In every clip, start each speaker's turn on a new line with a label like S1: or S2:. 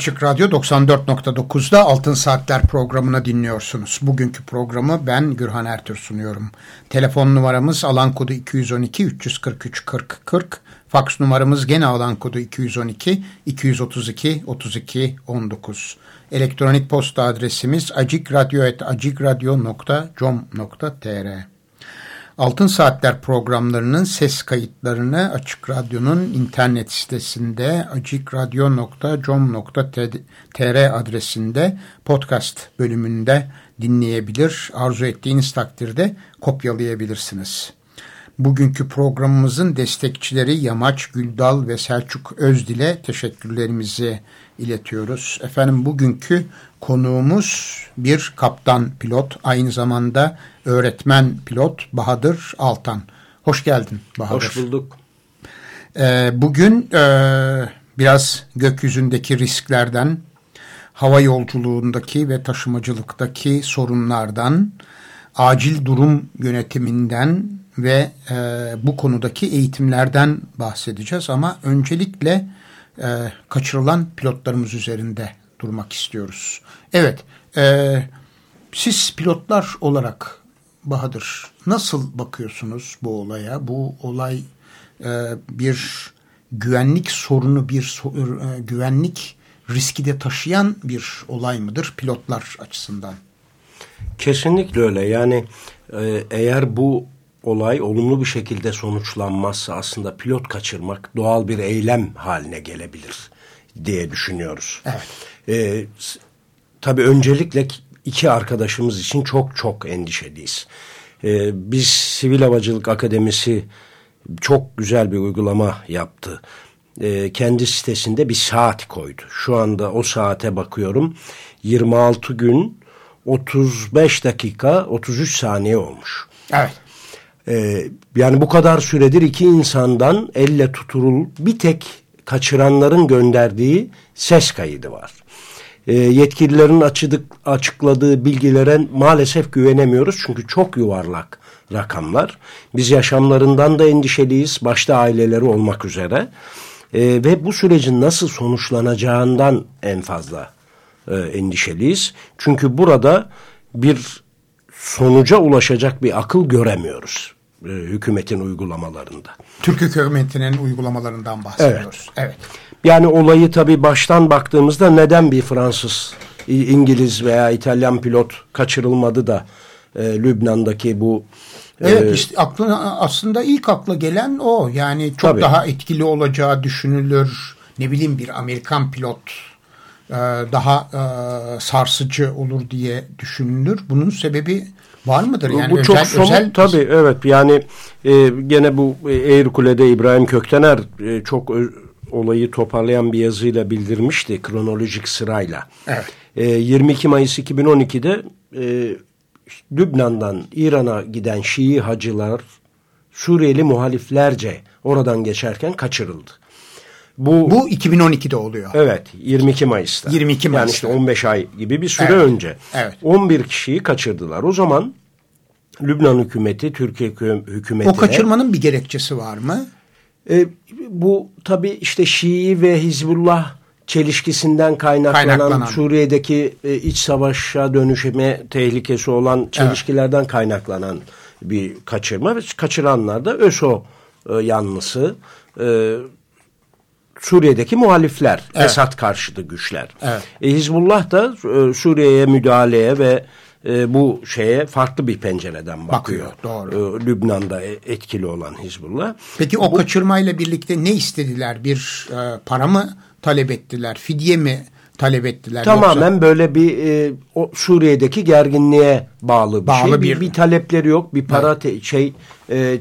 S1: Açık Radyo 94.9'da Altın Saatler programını dinliyorsunuz. Bugünkü programı ben Gürhan Ertür sunuyorum. Telefon numaramız alan kodu 212 343 40 40. Faks numaramız gene alan kodu 212 232 32 19. Elektronik posta adresimiz acikradyo.com.tr Altın Saatler programlarının ses kayıtlarını Açık Radyo'nun internet sitesinde acikradyo.com.tr adresinde podcast bölümünde dinleyebilir. Arzu ettiğiniz takdirde kopyalayabilirsiniz. Bugünkü programımızın destekçileri Yamaç Güldal ve Selçuk Özdil'e teşekkürlerimizi iletiyoruz. Efendim bugünkü konuğumuz bir kaptan pilot, aynı zamanda öğretmen pilot Bahadır Altan. Hoş geldin Bahadır.
S2: Hoş bulduk.
S1: Ee, bugün e, biraz gökyüzündeki risklerden, hava yolculuğundaki ve taşımacılıktaki sorunlardan, acil durum yönetiminden ve e, bu konudaki eğitimlerden bahsedeceğiz. Ama öncelikle e, kaçırılan pilotlarımız üzerinde durmak istiyoruz. Evet, e, siz pilotlar olarak Bahadır nasıl bakıyorsunuz bu olaya? Bu olay e, bir güvenlik sorunu, bir e, güvenlik riski de taşıyan bir olay mıdır pilotlar açısından?
S2: Kesinlikle öyle. Yani e, eğer bu olay olumlu bir şekilde sonuçlanmazsa aslında pilot kaçırmak doğal bir eylem haline gelebilir diye düşünüyoruz.
S1: Evet.
S2: Ee, tabii öncelikle iki arkadaşımız için çok çok endişeliyiz. Ee, biz Sivil Havacılık Akademisi çok güzel bir uygulama yaptı. Ee, kendi sitesinde bir saat koydu. Şu anda o saate bakıyorum. 26 gün 35 dakika 33 saniye olmuş.
S1: Evet.
S2: Ee, yani bu kadar süredir iki insandan elle tutulur bir tek kaçıranların gönderdiği ses kaydı var. E, yetkililerin açıdık, açıkladığı bilgilere maalesef güvenemiyoruz. Çünkü çok yuvarlak rakamlar. Biz yaşamlarından da endişeliyiz. Başta aileleri olmak üzere. E, ve bu sürecin nasıl sonuçlanacağından en fazla e, endişeliyiz. Çünkü burada bir sonuca ulaşacak bir akıl göremiyoruz e, hükümetin uygulamalarında.
S1: Türk hükümetinin uygulamalarından bahsediyoruz. Evet. evet.
S2: Yani olayı tabii baştan baktığımızda neden bir Fransız, İngiliz veya İtalyan pilot kaçırılmadı da e, Lübnan'daki bu
S1: Evet e, işte aklına, aslında ilk akla gelen o. Yani çok tabii. daha etkili olacağı düşünülür. Ne bileyim bir Amerikan pilot e, daha e, sarsıcı olur diye düşünülür. Bunun sebebi var mıdır?
S2: Yani bu özel, çok somut özel... tabii evet yani e, gene bu Eğrikule'de İbrahim Köktener e, çok olayı toparlayan bir yazıyla bildirmişti kronolojik sırayla.
S1: Evet.
S2: E, 22 Mayıs 2012'de e, Lübnan'dan İran'a giden Şii hacılar Suriyeli muhaliflerce oradan geçerken kaçırıldı.
S1: Bu, bu 2012'de oluyor.
S2: Evet 22 Mayıs'ta.
S1: 22 Mayıs'ta.
S2: Yani işte 15 ay gibi bir süre
S1: evet,
S2: önce.
S1: Evet.
S2: 11 kişiyi kaçırdılar. O zaman Lübnan hükümeti, Türkiye hükümeti...
S1: O kaçırmanın bir gerekçesi var mı?
S2: E, bu tabii işte Şii ve Hizbullah çelişkisinden kaynaklanan, kaynaklanan. Suriye'deki e, iç savaşa dönüşme tehlikesi olan çelişkilerden evet. kaynaklanan bir kaçırma kaçıranlar da ÖSO e, yanlısı e, Suriye'deki muhalifler, evet. Esad karşıtı güçler.
S1: Evet.
S2: E, Hizbullah da e, Suriye'ye müdahaleye ve e, bu şeye farklı bir pencereden bakıyor.
S1: bakıyor doğru.
S2: E, Lübnan'da etkili olan Hizbullah.
S1: Peki o bu, kaçırmayla birlikte ne istediler? Bir e, para mı talep ettiler? Fidye mi talep ettiler?
S2: Tamamen yoksa... böyle bir e, o Suriye'deki gerginliğe bağlı bir bağlı şey. Bir, bir, talepleri yok. Bir para evet. te, şey e,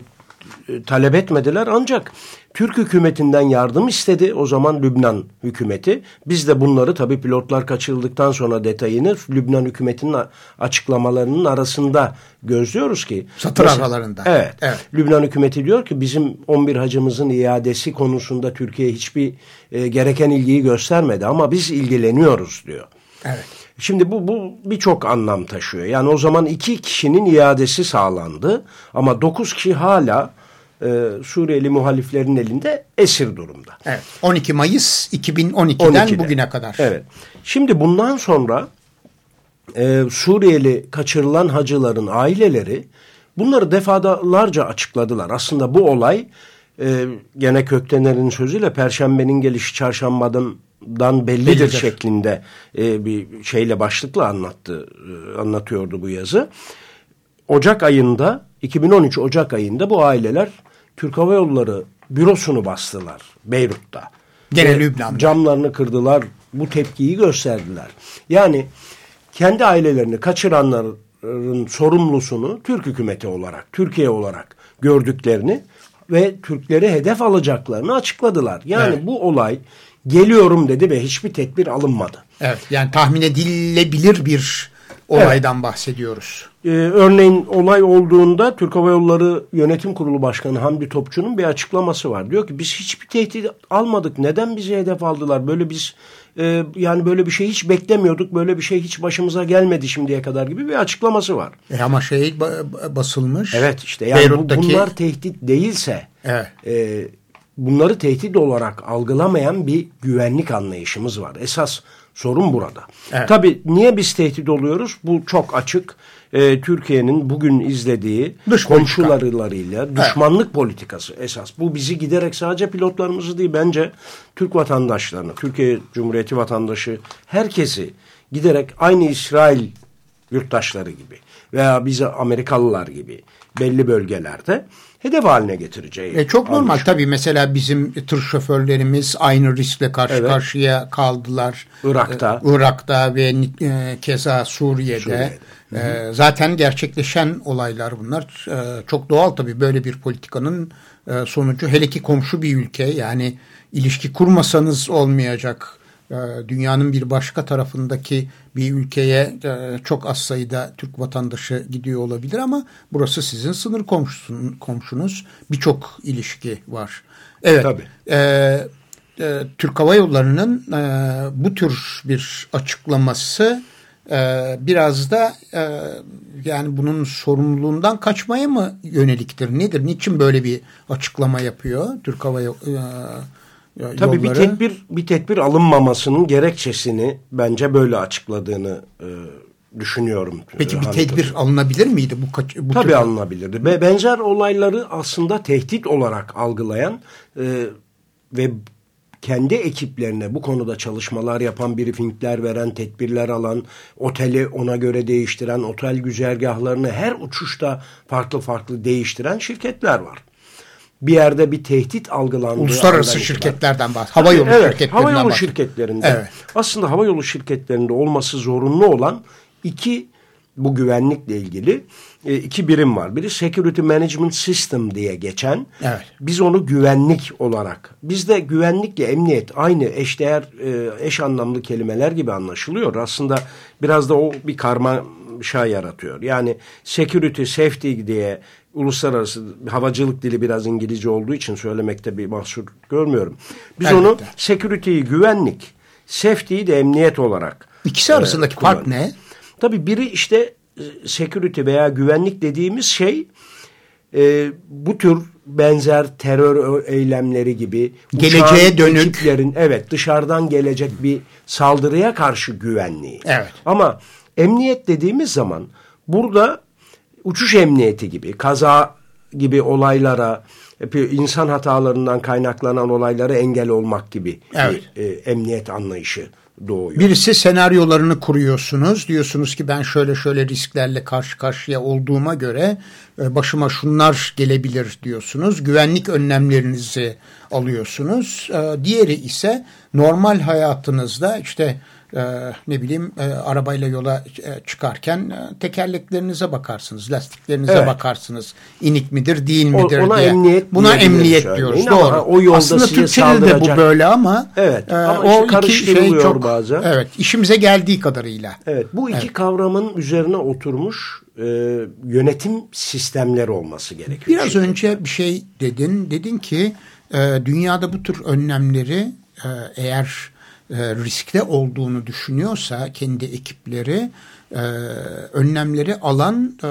S2: talep etmediler ancak Türk hükümetinden yardım istedi o zaman Lübnan hükümeti. Biz de bunları tabii pilotlar kaçırıldıktan sonra detayını Lübnan hükümetinin açıklamalarının arasında gözlüyoruz ki.
S1: Satır mesela, aralarında.
S2: Evet, evet. Lübnan hükümeti diyor ki bizim 11 hacımızın iadesi konusunda Türkiye hiçbir e, gereken ilgiyi göstermedi ama biz ilgileniyoruz diyor.
S1: Evet.
S2: Şimdi bu, bu birçok anlam taşıyor. Yani o zaman iki kişinin iadesi sağlandı ama dokuz kişi hala e, Suriyeli muhaliflerin elinde esir durumda.
S1: Evet. 12 Mayıs 2012'den 12'de. bugüne kadar.
S2: Evet. Şimdi bundan sonra e, Suriyeli kaçırılan hacıların aileleri bunları defalarca açıkladılar. Aslında bu olay e, gene Köktener'in sözüyle Perşembenin gelişi çarşambadan dan bellidir, bellidir. şeklinde e, bir şeyle başlıkla anlattı e, anlatıyordu bu yazı. Ocak ayında 2013 Ocak ayında bu aileler Türk Hava Yolları bürosunu bastılar Beyrut'ta.
S1: Gene Lübnan'da.
S2: Camlarını kırdılar. Bu tepkiyi gösterdiler. Yani kendi ailelerini kaçıranların sorumlusunu Türk hükümeti olarak, Türkiye olarak gördüklerini ve Türkleri hedef alacaklarını açıkladılar. Yani evet. bu olay geliyorum dedi ve hiçbir tedbir alınmadı.
S1: Evet yani tahmin edilebilir bir olaydan evet. bahsediyoruz.
S2: Ee, örneğin olay olduğunda Türk Hava Yolları Yönetim Kurulu Başkanı Hamdi Topçu'nun bir açıklaması var. Diyor ki biz hiçbir tehdit almadık. Neden bizi hedef aldılar? Böyle biz e, yani böyle bir şey hiç beklemiyorduk. Böyle bir şey hiç başımıza gelmedi şimdiye kadar gibi bir açıklaması var.
S1: E ama şey basılmış.
S2: Evet işte yani Beyrut'taki... bu, bunlar tehdit değilse
S1: evet.
S2: e, bunları tehdit olarak algılamayan bir güvenlik anlayışımız var. Esas sorun burada. Evet. Tabii niye biz tehdit oluyoruz? Bu çok açık. Ee, Türkiye'nin bugün izlediği Dış komşularıyla evet. düşmanlık politikası esas. Bu bizi giderek sadece pilotlarımızı değil bence Türk vatandaşlarını, Türkiye Cumhuriyeti vatandaşı herkesi giderek aynı İsrail yurttaşları gibi veya bize Amerikalılar gibi belli bölgelerde hedef haline getireceği.
S1: E çok normal anlaşılıyor. tabii mesela bizim tır şoförlerimiz aynı riskle karşı evet. karşıya kaldılar.
S2: Irak'ta.
S1: Ee, Irak'ta ve e, keza Suriye'de. Suriye'de. E, zaten gerçekleşen olaylar bunlar. E, çok doğal tabii böyle bir politikanın e, sonucu. Hele ki komşu bir ülke yani ilişki kurmasanız olmayacak e, dünyanın bir başka tarafındaki bir ülkeye e, çok az sayıda Türk vatandaşı gidiyor olabilir ama burası sizin sınır komşusun, komşunuz. Birçok ilişki var. Evet. Tabii. E, e, Türk Hava Yolları'nın e, bu tür bir açıklaması e, biraz da e, yani bunun sorumluluğundan kaçmaya mı yöneliktir? Nedir? Niçin böyle bir açıklama yapıyor Türk Hava Yolları?
S2: Tabii yolları... bir tedbir bir tedbir alınmamasının gerekçesini bence böyle açıkladığını e, düşünüyorum.
S1: Peki bir tedbir alınabilir miydi bu, bu
S2: Tabii tür... alınabilirdi. Ve benzer olayları aslında tehdit olarak algılayan e, ve kendi ekiplerine bu konuda çalışmalar yapan, briefingler veren, tedbirler alan, oteli ona göre değiştiren, otel güzergahlarını her uçuşta farklı farklı değiştiren şirketler var bir yerde bir tehdit algılandığı
S1: Uluslararası şirketlerden bahsediyoruz. Hava yolu evet, şirketlerinden
S2: Hava yolu şirketlerinde. Evet. Aslında hava yolu şirketlerinde olması zorunlu olan iki bu güvenlikle ilgili e, iki birim var. Biri Security Management System diye geçen.
S1: Evet.
S2: Biz onu güvenlik olarak. Bizde güvenlikle emniyet aynı eşdeğer e, eş anlamlı kelimeler gibi anlaşılıyor. Aslında biraz da o bir karma şey yaratıyor. Yani security, safety diye uluslararası havacılık dili biraz İngilizce olduğu için söylemekte bir mahsur görmüyorum. Biz Elbette. onu security'yi güvenlik, safety'yi de emniyet olarak
S1: İkisi arasındaki e, fark ne?
S2: Tabii biri işte e, security veya güvenlik dediğimiz şey e, bu tür benzer terör eylemleri gibi
S1: geleceğe dönük
S2: ekiplerin, evet dışarıdan gelecek bir saldırıya karşı güvenliği.
S1: Evet.
S2: Ama emniyet dediğimiz zaman burada uçuş emniyeti gibi, kaza gibi olaylara, insan hatalarından kaynaklanan olaylara engel olmak gibi
S1: evet.
S2: bir e, emniyet anlayışı doğuyor.
S1: Birisi senaryolarını kuruyorsunuz. Diyorsunuz ki ben şöyle şöyle risklerle karşı karşıya olduğuma göre e, başıma şunlar gelebilir diyorsunuz. Güvenlik önlemlerinizi alıyorsunuz. E, diğeri ise normal hayatınızda işte e, ne bileyim e, arabayla yola e, çıkarken e, tekerleklerinize bakarsınız, lastiklerinize
S2: Evet.
S1: bakarsınız. İnik midir, değil midir
S2: ona
S1: diye.
S2: emniyet
S1: Buna emniyet diyoruz.
S2: ama
S1: Doğru.
S2: o yolda
S1: Aslında Türkçe'de de bu böyle ama
S2: Evet,
S1: e,
S2: ama
S1: o
S2: işte
S1: iki şey çok
S2: bazen.
S1: evet işimize geldiği kadarıyla.
S2: Evet, bu iki kavramın üzerine oturmuş e, yönetim sistemleri olması gerekiyor.
S1: Biraz önce bir şey dedin. Dedin ki e, dünyada bu tür önlemleri e, eğer e, riskte olduğunu düşünüyorsa kendi ekipleri e, önlemleri alan e,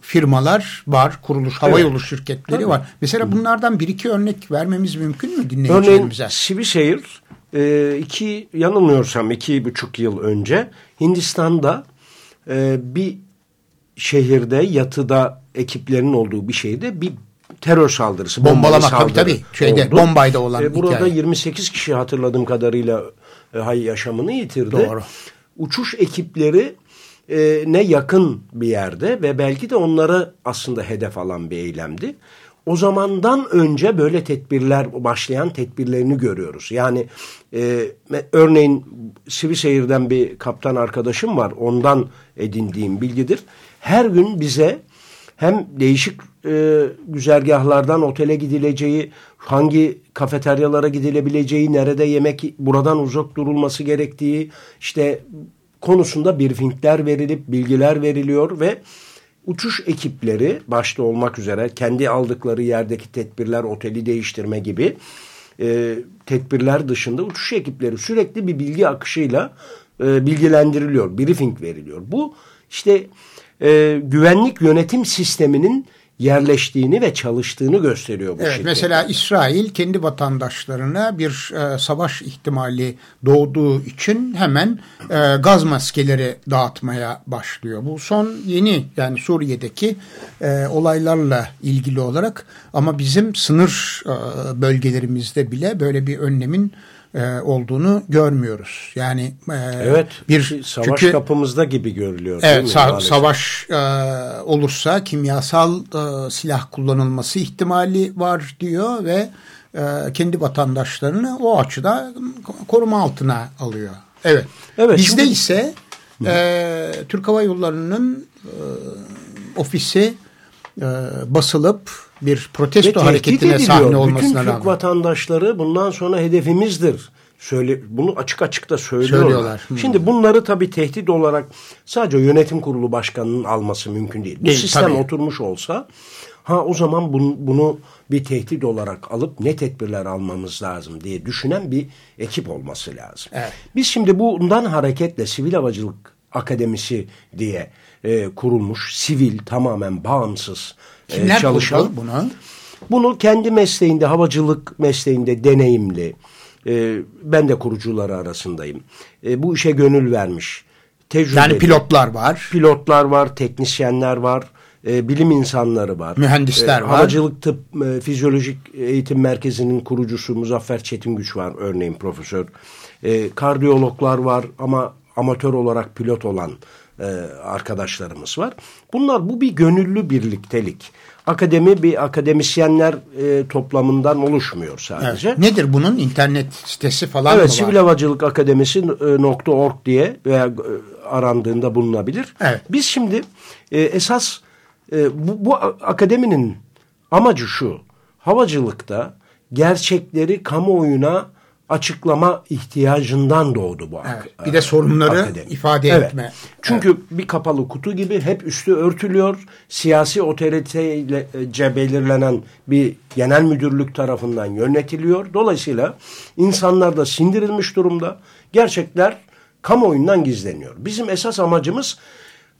S1: firmalar var, kuruluş, hava
S2: Evet.
S1: yolu şirketleri
S2: Tabii.
S1: var. Mesela bunlardan bir iki örnek vermemiz mümkün mü
S2: Örneğin
S1: dinleyicilerimize?
S2: Sivişehir e, iki yanılmıyorsam iki buçuk yıl önce Hindistan'da e, bir şehirde yatıda ekiplerin olduğu bir şehirde bir terör saldırısı. bombalı
S1: Bombalamak, tabii,
S2: saldırı
S1: tabii. Şeyde,
S2: oldu.
S1: Bombay'da olan
S2: E, burada
S1: hikaye.
S2: 28 kişi hatırladığım kadarıyla e, hay yaşamını yitirdi.
S1: Doğru.
S2: Uçuş ekipleri e, ne yakın bir yerde ve belki de onları aslında hedef alan bir eylemdi. O zamandan önce böyle tedbirler başlayan tedbirlerini görüyoruz. Yani e, örneğin Sivişehir'den bir kaptan arkadaşım var. Ondan edindiğim bilgidir. Her gün bize hem değişik e, güzergahlardan otele gidileceği, hangi kafeteryalara gidilebileceği, nerede yemek buradan uzak durulması gerektiği işte konusunda briefingler verilip bilgiler veriliyor ve uçuş ekipleri başta olmak üzere kendi aldıkları yerdeki tedbirler, oteli değiştirme gibi e, tedbirler dışında uçuş ekipleri sürekli bir bilgi akışıyla e, bilgilendiriliyor, briefing veriliyor. Bu işte e, güvenlik yönetim sisteminin yerleştiğini ve çalıştığını gösteriyor bu
S1: Evet,
S2: şirket.
S1: mesela İsrail kendi vatandaşlarına bir e, savaş ihtimali doğduğu için hemen e, gaz maskeleri dağıtmaya başlıyor. Bu son yeni yani Suriye'deki e, olaylarla ilgili olarak ama bizim sınır e, bölgelerimizde bile böyle bir önlemin e, olduğunu görmüyoruz. Yani e,
S2: Evet,
S1: bir
S2: savaş
S1: çünkü
S2: kapımızda gibi görülüyor.
S1: Evet, sa-
S2: Maalesef.
S1: savaş e, olursa kimyasal e, silah kullanılması ihtimali var diyor ve e, kendi vatandaşlarını o açıda koruma altına alıyor. Evet.
S2: Evet,
S1: Bizde
S2: şimdi-
S1: ise e, Türk Hava Yolları'nın e, ofisi e, basılıp bir protesto hareketine
S2: ediliyor.
S1: sahne
S2: Bütün
S1: olmasına
S2: Türk
S1: rağmen.
S2: vatandaşları bundan sonra hedefimizdir. Söyle, bunu açık açık da söylüyorlar.
S1: Söylüyorlar. Hı.
S2: Şimdi bunları tabii tehdit olarak sadece yönetim kurulu başkanının alması mümkün değil. Bu
S1: Değil,
S2: sistem
S1: tabii.
S2: oturmuş olsa ha o zaman bunu, bunu bir tehdit olarak alıp ne tedbirler almamız lazım diye düşünen bir ekip olması lazım.
S1: Evet.
S2: Biz şimdi bundan hareketle Sivil Havacılık Akademisi diye e, kurulmuş, sivil, tamamen bağımsız
S1: Kimler
S2: çalışan
S1: kurdu bunu?
S2: bunu kendi mesleğinde, havacılık mesleğinde deneyimli, e, ben de kurucuları arasındayım. E, bu işe gönül vermiş, tecrübeli.
S1: Yani pilotlar var.
S2: Pilotlar var, teknisyenler var, e, bilim insanları var.
S1: Mühendisler var.
S2: Havacılık Tıp e, Fizyolojik Eğitim Merkezi'nin kurucusu Muzaffer Çetingüç var örneğin profesör. E, kardiyologlar var ama amatör olarak pilot olan e, arkadaşlarımız var. Bunlar bu bir gönüllü birliktelik. Akademi bir akademisyenler e, toplamından oluşmuyor
S1: Evet.
S2: sadece.
S1: Nedir bunun internet sitesi falan
S2: Evet,
S1: mı var?
S2: Sivil Havacılık Akademisi e, diye veya e, arandığında bulunabilir.
S1: Evet.
S2: Biz şimdi e, esas e, bu, bu akademinin amacı şu. Havacılıkta gerçekleri kamuoyuna açıklama ihtiyacından doğdu bu.
S1: Evet, bir de sorunları
S2: akademi.
S1: ifade
S2: Evet.
S1: etme.
S2: Çünkü bir kapalı kutu gibi hep üstü örtülüyor. Siyasi otoriteyle belirlenen bir genel müdürlük tarafından yönetiliyor. Dolayısıyla insanlar da sindirilmiş durumda. Gerçekler kamuoyundan gizleniyor. Bizim esas amacımız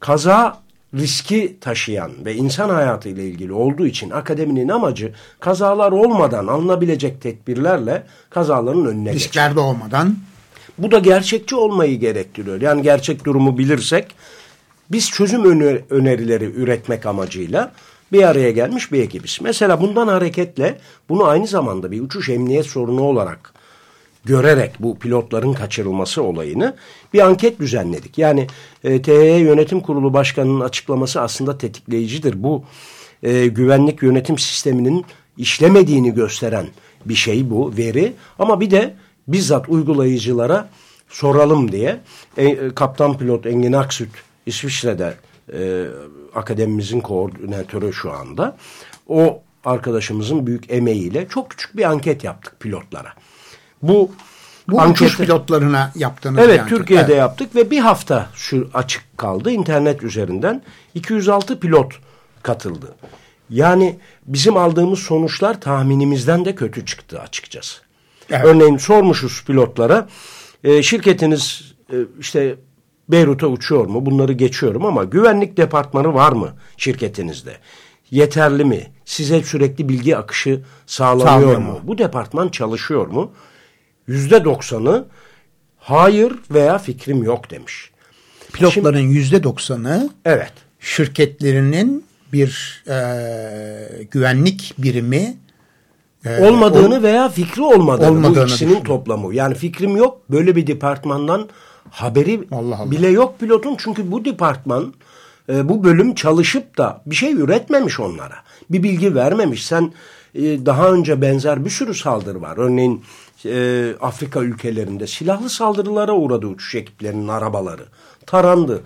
S2: kaza riski taşıyan ve insan hayatı ile ilgili olduğu için akademinin amacı kazalar olmadan alınabilecek tedbirlerle kazaların önüne geçmek.
S1: Risklerde olmadan.
S2: Bu da gerçekçi olmayı gerektiriyor. Yani gerçek durumu bilirsek biz çözüm öner- önerileri üretmek amacıyla bir araya gelmiş bir ekibiz. Mesela bundan hareketle bunu aynı zamanda bir uçuş emniyet sorunu olarak görerek bu pilotların kaçırılması olayını bir anket düzenledik. Yani e, THY Yönetim Kurulu Başkanı'nın açıklaması aslında tetikleyicidir. Bu e, güvenlik yönetim sisteminin işlemediğini gösteren bir şey bu veri. Ama bir de bizzat uygulayıcılara soralım diye e, kaptan pilot Engin Aksüt İsviçre'de e, akademimizin koordinatörü şu anda. O arkadaşımızın büyük emeğiyle çok küçük bir anket yaptık pilotlara.
S1: Bu bu ankete, uçuş pilotlarına yaptığınız
S2: Evet Türkiye'de evet. yaptık ve bir hafta şu açık kaldı internet üzerinden 206 pilot katıldı. Yani bizim aldığımız sonuçlar tahminimizden de kötü çıktı açıkçası. Evet. Örneğin sormuşuz pilotlara e, şirketiniz e, işte Beyrut'a uçuyor mu? Bunları geçiyorum ama güvenlik departmanı var mı şirketinizde? Yeterli mi? Size sürekli bilgi akışı sağlanıyor Sağlıyor mu? mu? Bu departman çalışıyor mu? Yüzde doksanı hayır veya fikrim yok demiş.
S1: Pilotların yüzde doksanı
S2: evet.
S1: şirketlerinin bir e, güvenlik birimi
S2: e, olmadığını ol, veya fikri olmadığını, olmadığını bu ikisinin toplamı. Yani fikrim yok böyle bir departmandan haberi Allah Allah. bile yok pilotun. Çünkü bu departman e, bu bölüm çalışıp da bir şey üretmemiş onlara. Bir bilgi vermemiş. Sen e, daha önce benzer bir sürü saldırı var. Örneğin e, Afrika ülkelerinde silahlı saldırılara uğradı uçuş ekiplerinin arabaları. Tarandı.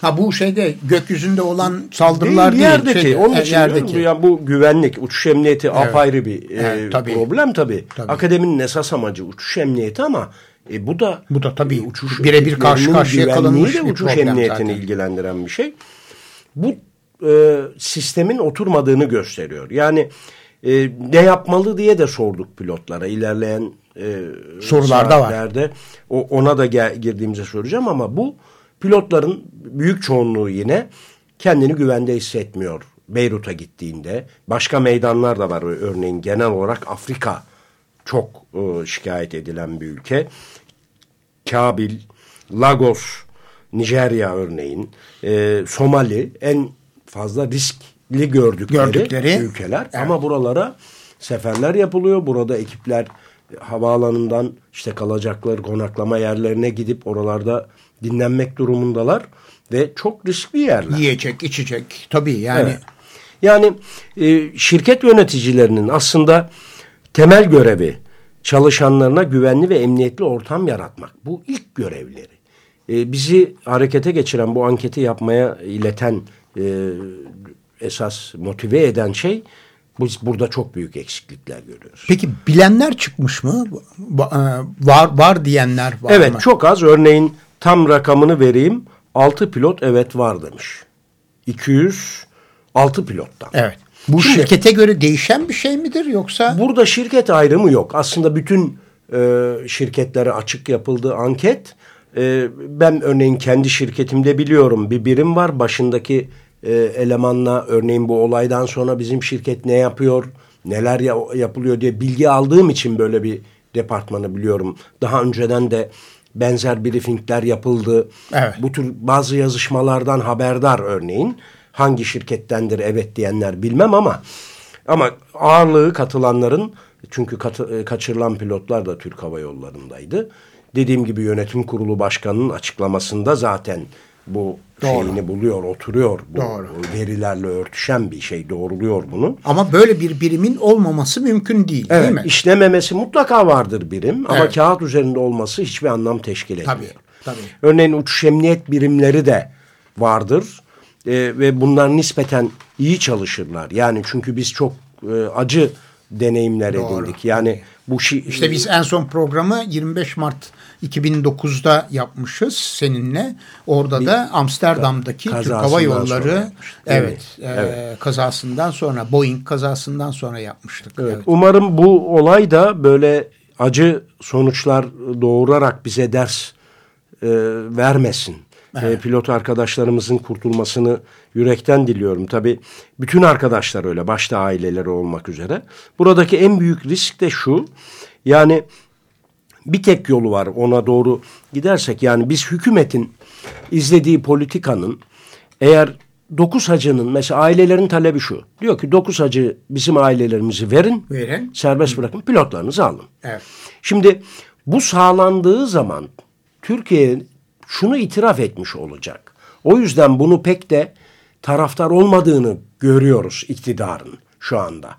S1: Ha bu şeyde gökyüzünde olan saldırılar değil.
S2: Yerdeki.
S1: Şey,
S2: onun için yerdeki. Yani bu güvenlik, uçuş emniyeti evet. apayrı bir evet, e, tabii. problem tabii. tabii. Akademinin esas amacı uçuş emniyeti ama e, bu da
S1: bu da tabii uçuş birebir karşı karşıya kalınmış
S2: de uçuş emniyetini zaten. ilgilendiren bir şey. Bu e, sistemin oturmadığını gösteriyor. Yani e, ne yapmalı diye de sorduk pilotlara ilerleyen e,
S1: sorularda var.
S2: O, ona da gel, girdiğimize soracağım ama bu pilotların büyük çoğunluğu yine kendini güvende hissetmiyor. Beyrut'a gittiğinde başka meydanlar da var örneğin genel olarak Afrika çok e, şikayet edilen bir ülke. Kabil, Lagos, Nijerya örneğin, e, Somali en fazla riskli gördükleri, gördükleri ülkeler. Evet. Ama buralara seferler yapılıyor. Burada ekipler havaalanından işte kalacakları konaklama yerlerine gidip oralarda dinlenmek durumundalar ve çok riskli yerler.
S1: Yiyecek, içecek tabii yani. Evet.
S2: Yani e, şirket yöneticilerinin aslında temel görevi çalışanlarına güvenli ve emniyetli ortam yaratmak. Bu ilk görevleri. E, bizi harekete geçiren bu anketi yapmaya ileten e, esas motive eden şey biz burada çok büyük eksiklikler görüyoruz.
S1: Peki bilenler çıkmış mı? E, var var diyenler var
S2: evet,
S1: mı?
S2: Evet çok az. Örneğin tam rakamını vereyim. 6 pilot evet var demiş. 206 pilottan.
S1: Evet. Bu Şimdi, şirkete göre değişen bir şey midir yoksa?
S2: Burada şirket ayrımı yok. Aslında bütün e, şirketlere açık yapıldığı anket. E, ben örneğin kendi şirketimde biliyorum bir birim var. Başındaki e, elemanla örneğin bu olaydan sonra bizim şirket ne yapıyor, neler ya, yapılıyor diye bilgi aldığım için böyle bir departmanı biliyorum. Daha önceden de benzer briefingler yapıldı. Evet. Bu tür bazı yazışmalardan haberdar örneğin. Hangi şirkettendir evet diyenler bilmem ama ama ağırlığı katılanların çünkü katı, e, kaçırılan pilotlar da Türk Hava Yolları'ndaydı. Dediğim gibi yönetim kurulu başkanının açıklamasında zaten bu Doğru. şeyini buluyor, oturuyor. Bu Doğru. verilerle örtüşen bir şey doğruluyor bunu.
S1: Ama böyle bir birimin olmaması mümkün değil
S2: evet,
S1: değil mi?
S2: İşlememesi mutlaka vardır birim ama evet. kağıt üzerinde olması hiçbir anlam teşkil etmiyor. Tabii,
S1: tabii.
S2: Örneğin uçuş emniyet birimleri de vardır e, ve bunlar nispeten iyi çalışırlar. Yani çünkü biz çok e, acı deneyimler Doğru. edindik. Yani bu şey
S1: işte biz en son programı 25 Mart 2009'da yapmışız seninle. Orada bir, da Amsterdam'daki Türk Hava Yolları evet, evet, e, kazasından sonra Boeing kazasından sonra yapmıştık.
S2: Evet. Evet. Umarım bu olay da böyle acı sonuçlar doğurarak bize ders e, vermesin. Evet. E, pilot arkadaşlarımızın kurtulmasını yürekten diliyorum. Tabii bütün arkadaşlar öyle başta aileleri olmak üzere. Buradaki en büyük risk de şu. Yani bir tek yolu var ona doğru gidersek yani biz hükümetin izlediği politikanın eğer dokuz hacının mesela ailelerin talebi şu. Diyor ki dokuz hacı bizim ailelerimizi verin.
S1: Verin.
S2: Serbest bırakın pilotlarınızı alın.
S1: Evet.
S2: Şimdi bu sağlandığı zaman Türkiye şunu itiraf etmiş olacak. O yüzden bunu pek de taraftar olmadığını görüyoruz iktidarın şu anda.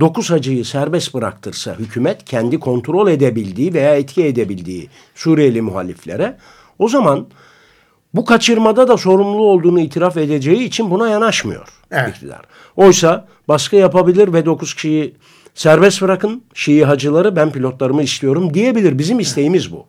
S2: Dokuz hacıyı serbest bıraktırsa hükümet kendi kontrol edebildiği veya etki edebildiği Suriyeli muhaliflere o zaman bu kaçırmada da sorumlu olduğunu itiraf edeceği için buna yanaşmıyor
S1: Evet.
S2: iktidar. Oysa baskı yapabilir ve dokuz kişiyi serbest bırakın Şii hacıları ben pilotlarımı istiyorum diyebilir. Bizim isteğimiz bu.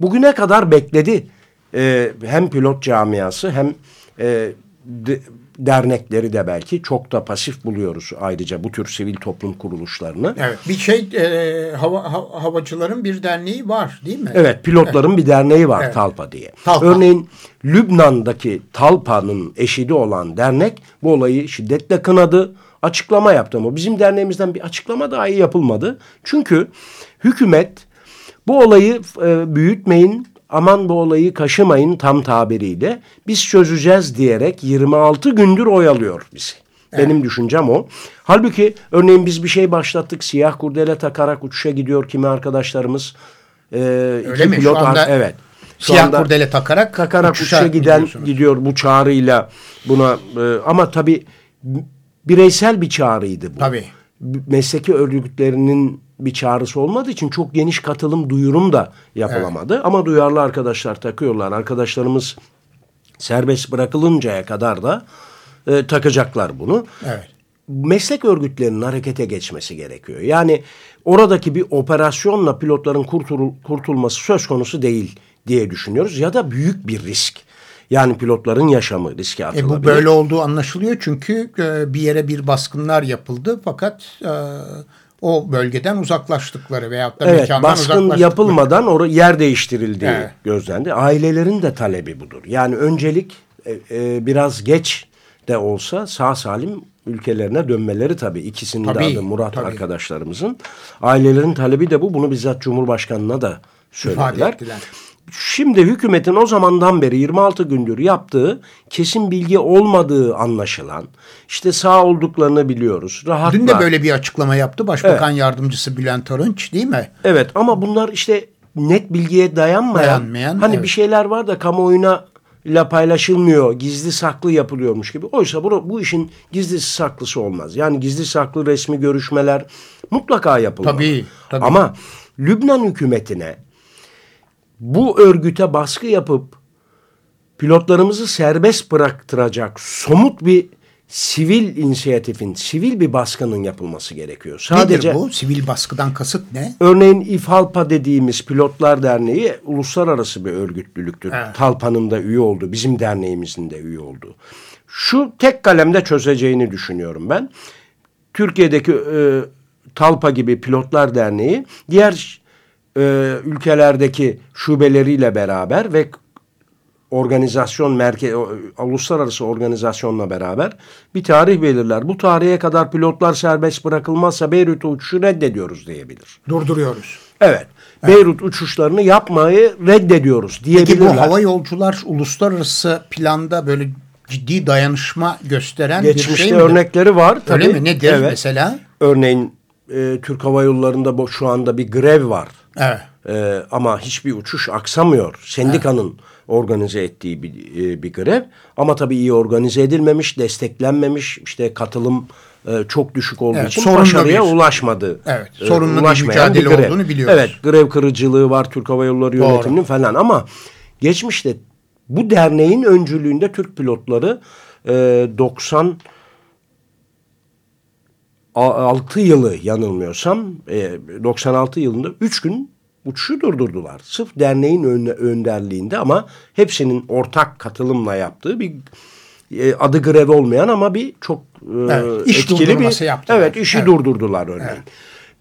S2: Bugüne kadar bekledi e, hem pilot camiası hem e, de- dernekleri de belki çok da pasif buluyoruz ayrıca bu tür sivil toplum kuruluşlarını.
S1: Evet. Bir şey e, hava, ha- havacıların bir derneği var değil mi?
S2: Evet pilotların bir derneği var
S1: Evet.
S2: Talpa diye.
S1: Talpa.
S2: Örneğin Lübnan'daki Talpa'nın eşidi olan dernek bu olayı şiddetle kınadı. Açıklama yaptı ama bizim derneğimizden bir açıklama dahi yapılmadı. Çünkü hükümet bu olayı e, büyütmeyin aman bu olayı kaşımayın tam tabiriyle biz çözeceğiz diyerek 26 gündür oyalıyor bizi. Benim düşüncem o. Halbuki örneğin biz bir şey başlattık. Siyah kurdele takarak uçuşa gidiyor kimi arkadaşlarımız. Ee,
S1: Öyle mi? Şu
S2: pilot
S1: anda
S2: evet. Şu
S1: Siyah
S2: anda
S1: kurdele takarak,
S2: takarak uçuşa giden
S1: gidiyorsunuz.
S2: gidiyor bu çağrıyla buna e, ama tabii bireysel bir çağrıydı bu.
S1: Tabii.
S2: Mesleki örgütlerinin bir çağrısı olmadığı için çok geniş katılım duyurum da yapılamadı. Ama duyarlı arkadaşlar takıyorlar. Arkadaşlarımız serbest bırakılıncaya kadar da e, takacaklar bunu.
S1: Evet.
S2: Meslek örgütlerinin harekete geçmesi gerekiyor. Yani oradaki bir operasyonla pilotların kurtul, kurtulması söz konusu değil diye düşünüyoruz. Ya da büyük bir risk. Yani pilotların yaşamı riske
S1: E
S2: atılabilir.
S1: bu böyle olduğu anlaşılıyor çünkü e, bir yere bir baskınlar yapıldı fakat e, o bölgeden uzaklaştıkları veyahut da
S2: Evet
S1: mekandan
S2: baskın yapılmadan orada yer değiştirildiği
S1: Evet.
S2: gözlendi. Ailelerin de talebi budur. Yani öncelik e, e, biraz geç de olsa sağ salim ülkelerine dönmeleri tabii. İkisinin
S1: Tabii,
S2: de adı Murat
S1: tabii.
S2: arkadaşlarımızın. Ailelerin talebi de bu. Bunu bizzat Cumhurbaşkanı'na da söylediler. Şimdi hükümetin o zamandan beri 26 gündür yaptığı kesin bilgi olmadığı anlaşılan işte sağ olduklarını biliyoruz. Rahatlar.
S1: Dün de böyle bir açıklama yaptı Başbakan Yardımcısı Bülent Arınç değil mi?
S2: Evet ama bunlar işte net bilgiye dayanmayan,
S1: Dayanmayan,
S2: hani
S1: evet.
S2: bir şeyler var da kamuoyuna ile paylaşılmıyor, gizli saklı yapılıyormuş gibi. Oysa bu, bu işin gizlisi saklısı olmaz. Yani gizli saklı resmi görüşmeler mutlaka yapılmalı.
S1: Tabii, tabii.
S2: Ama Lübnan hükümetine bu örgüte baskı yapıp pilotlarımızı serbest bıraktıracak somut bir sivil inisiyatifin, sivil bir baskının yapılması gerekiyor. Sadece
S1: Nedir bu? Sivil baskıdan kasıt ne?
S2: Örneğin İFALPA dediğimiz Pilotlar Derneği uluslararası bir örgütlülüktür.
S1: Evet.
S2: Talpa'nın da üye olduğu, bizim derneğimizin de üye olduğu. Şu tek kalemde çözeceğini düşünüyorum ben. Türkiye'deki e, Talpa gibi Pilotlar Derneği diğer e, ülkelerdeki şubeleriyle beraber ve organizasyon merkezi uluslararası organizasyonla beraber bir tarih belirler. Bu tarihe kadar pilotlar serbest bırakılmazsa Beyrut uçuşu reddediyoruz diyebilir.
S1: Durduruyoruz.
S2: Evet. Beyrut uçuşlarını yapmayı reddediyoruz
S1: Peki bu
S2: diyebilirler.
S1: hava yolcular uluslararası planda böyle ciddi dayanışma gösteren bir
S2: Geçmişte
S1: şey mi?
S2: örnekleri var.
S1: Öyle
S2: tabii.
S1: mi? Nedir
S2: Evet.
S1: mesela?
S2: Örneğin e, Türk Hava Yolları'nda şu anda bir grev var.
S1: Evet.
S2: E, ama hiçbir uçuş aksamıyor. Sendikanın organize ettiği bir, e, bir grev. Ama tabii iyi organize edilmemiş, desteklenmemiş. İşte katılım e, çok düşük olduğu
S1: Evet,
S2: için başarıya
S1: bir-
S2: ulaşmadı.
S1: Evet,
S2: E,
S1: sorunlu bir
S2: ulaşmayan
S1: mücadele
S2: grev.
S1: olduğunu biliyoruz.
S2: Evet, grev kırıcılığı var Türk Hava Yolları
S1: Doğru.
S2: yönetiminin falan ama geçmişte bu derneğin öncülüğünde Türk pilotları e, 90 6 yılı yanılmıyorsam e, 96 yılında 3 gün uçuşu durdurdular. Sırf derneğin ön- önderliğinde ama hepsinin ortak katılımla yaptığı bir e, adı grev olmayan ama bir çok e,
S1: Evet, iş
S2: etkili bir
S1: yaptılar.
S2: Evet, işi
S1: Evet.
S2: durdurdular örneğin.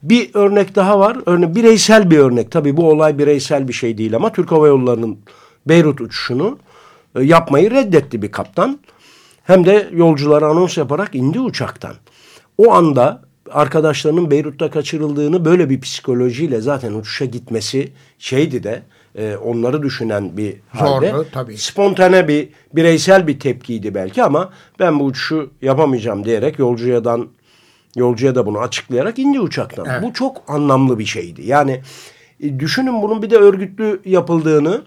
S2: Bir örnek daha var. Örneğin bireysel bir örnek. Tabii bu olay bireysel bir şey değil ama Türk Hava Yolları'nın Beyrut uçuşunu e, yapmayı reddetti bir kaptan. Hem de yolculara anons yaparak indi uçaktan. O anda arkadaşlarının Beyrut'ta kaçırıldığını böyle bir psikolojiyle zaten uçuşa gitmesi şeydi de e, onları düşünen bir halde.
S1: Tabii.
S2: Spontane bir bireysel bir tepkiydi belki ama ben bu uçuşu yapamayacağım diyerek yolcuyadan yolcuya da bunu açıklayarak indi uçaktan.
S1: Evet.
S2: Bu çok anlamlı bir şeydi. Yani e, düşünün bunun bir de örgütlü yapıldığını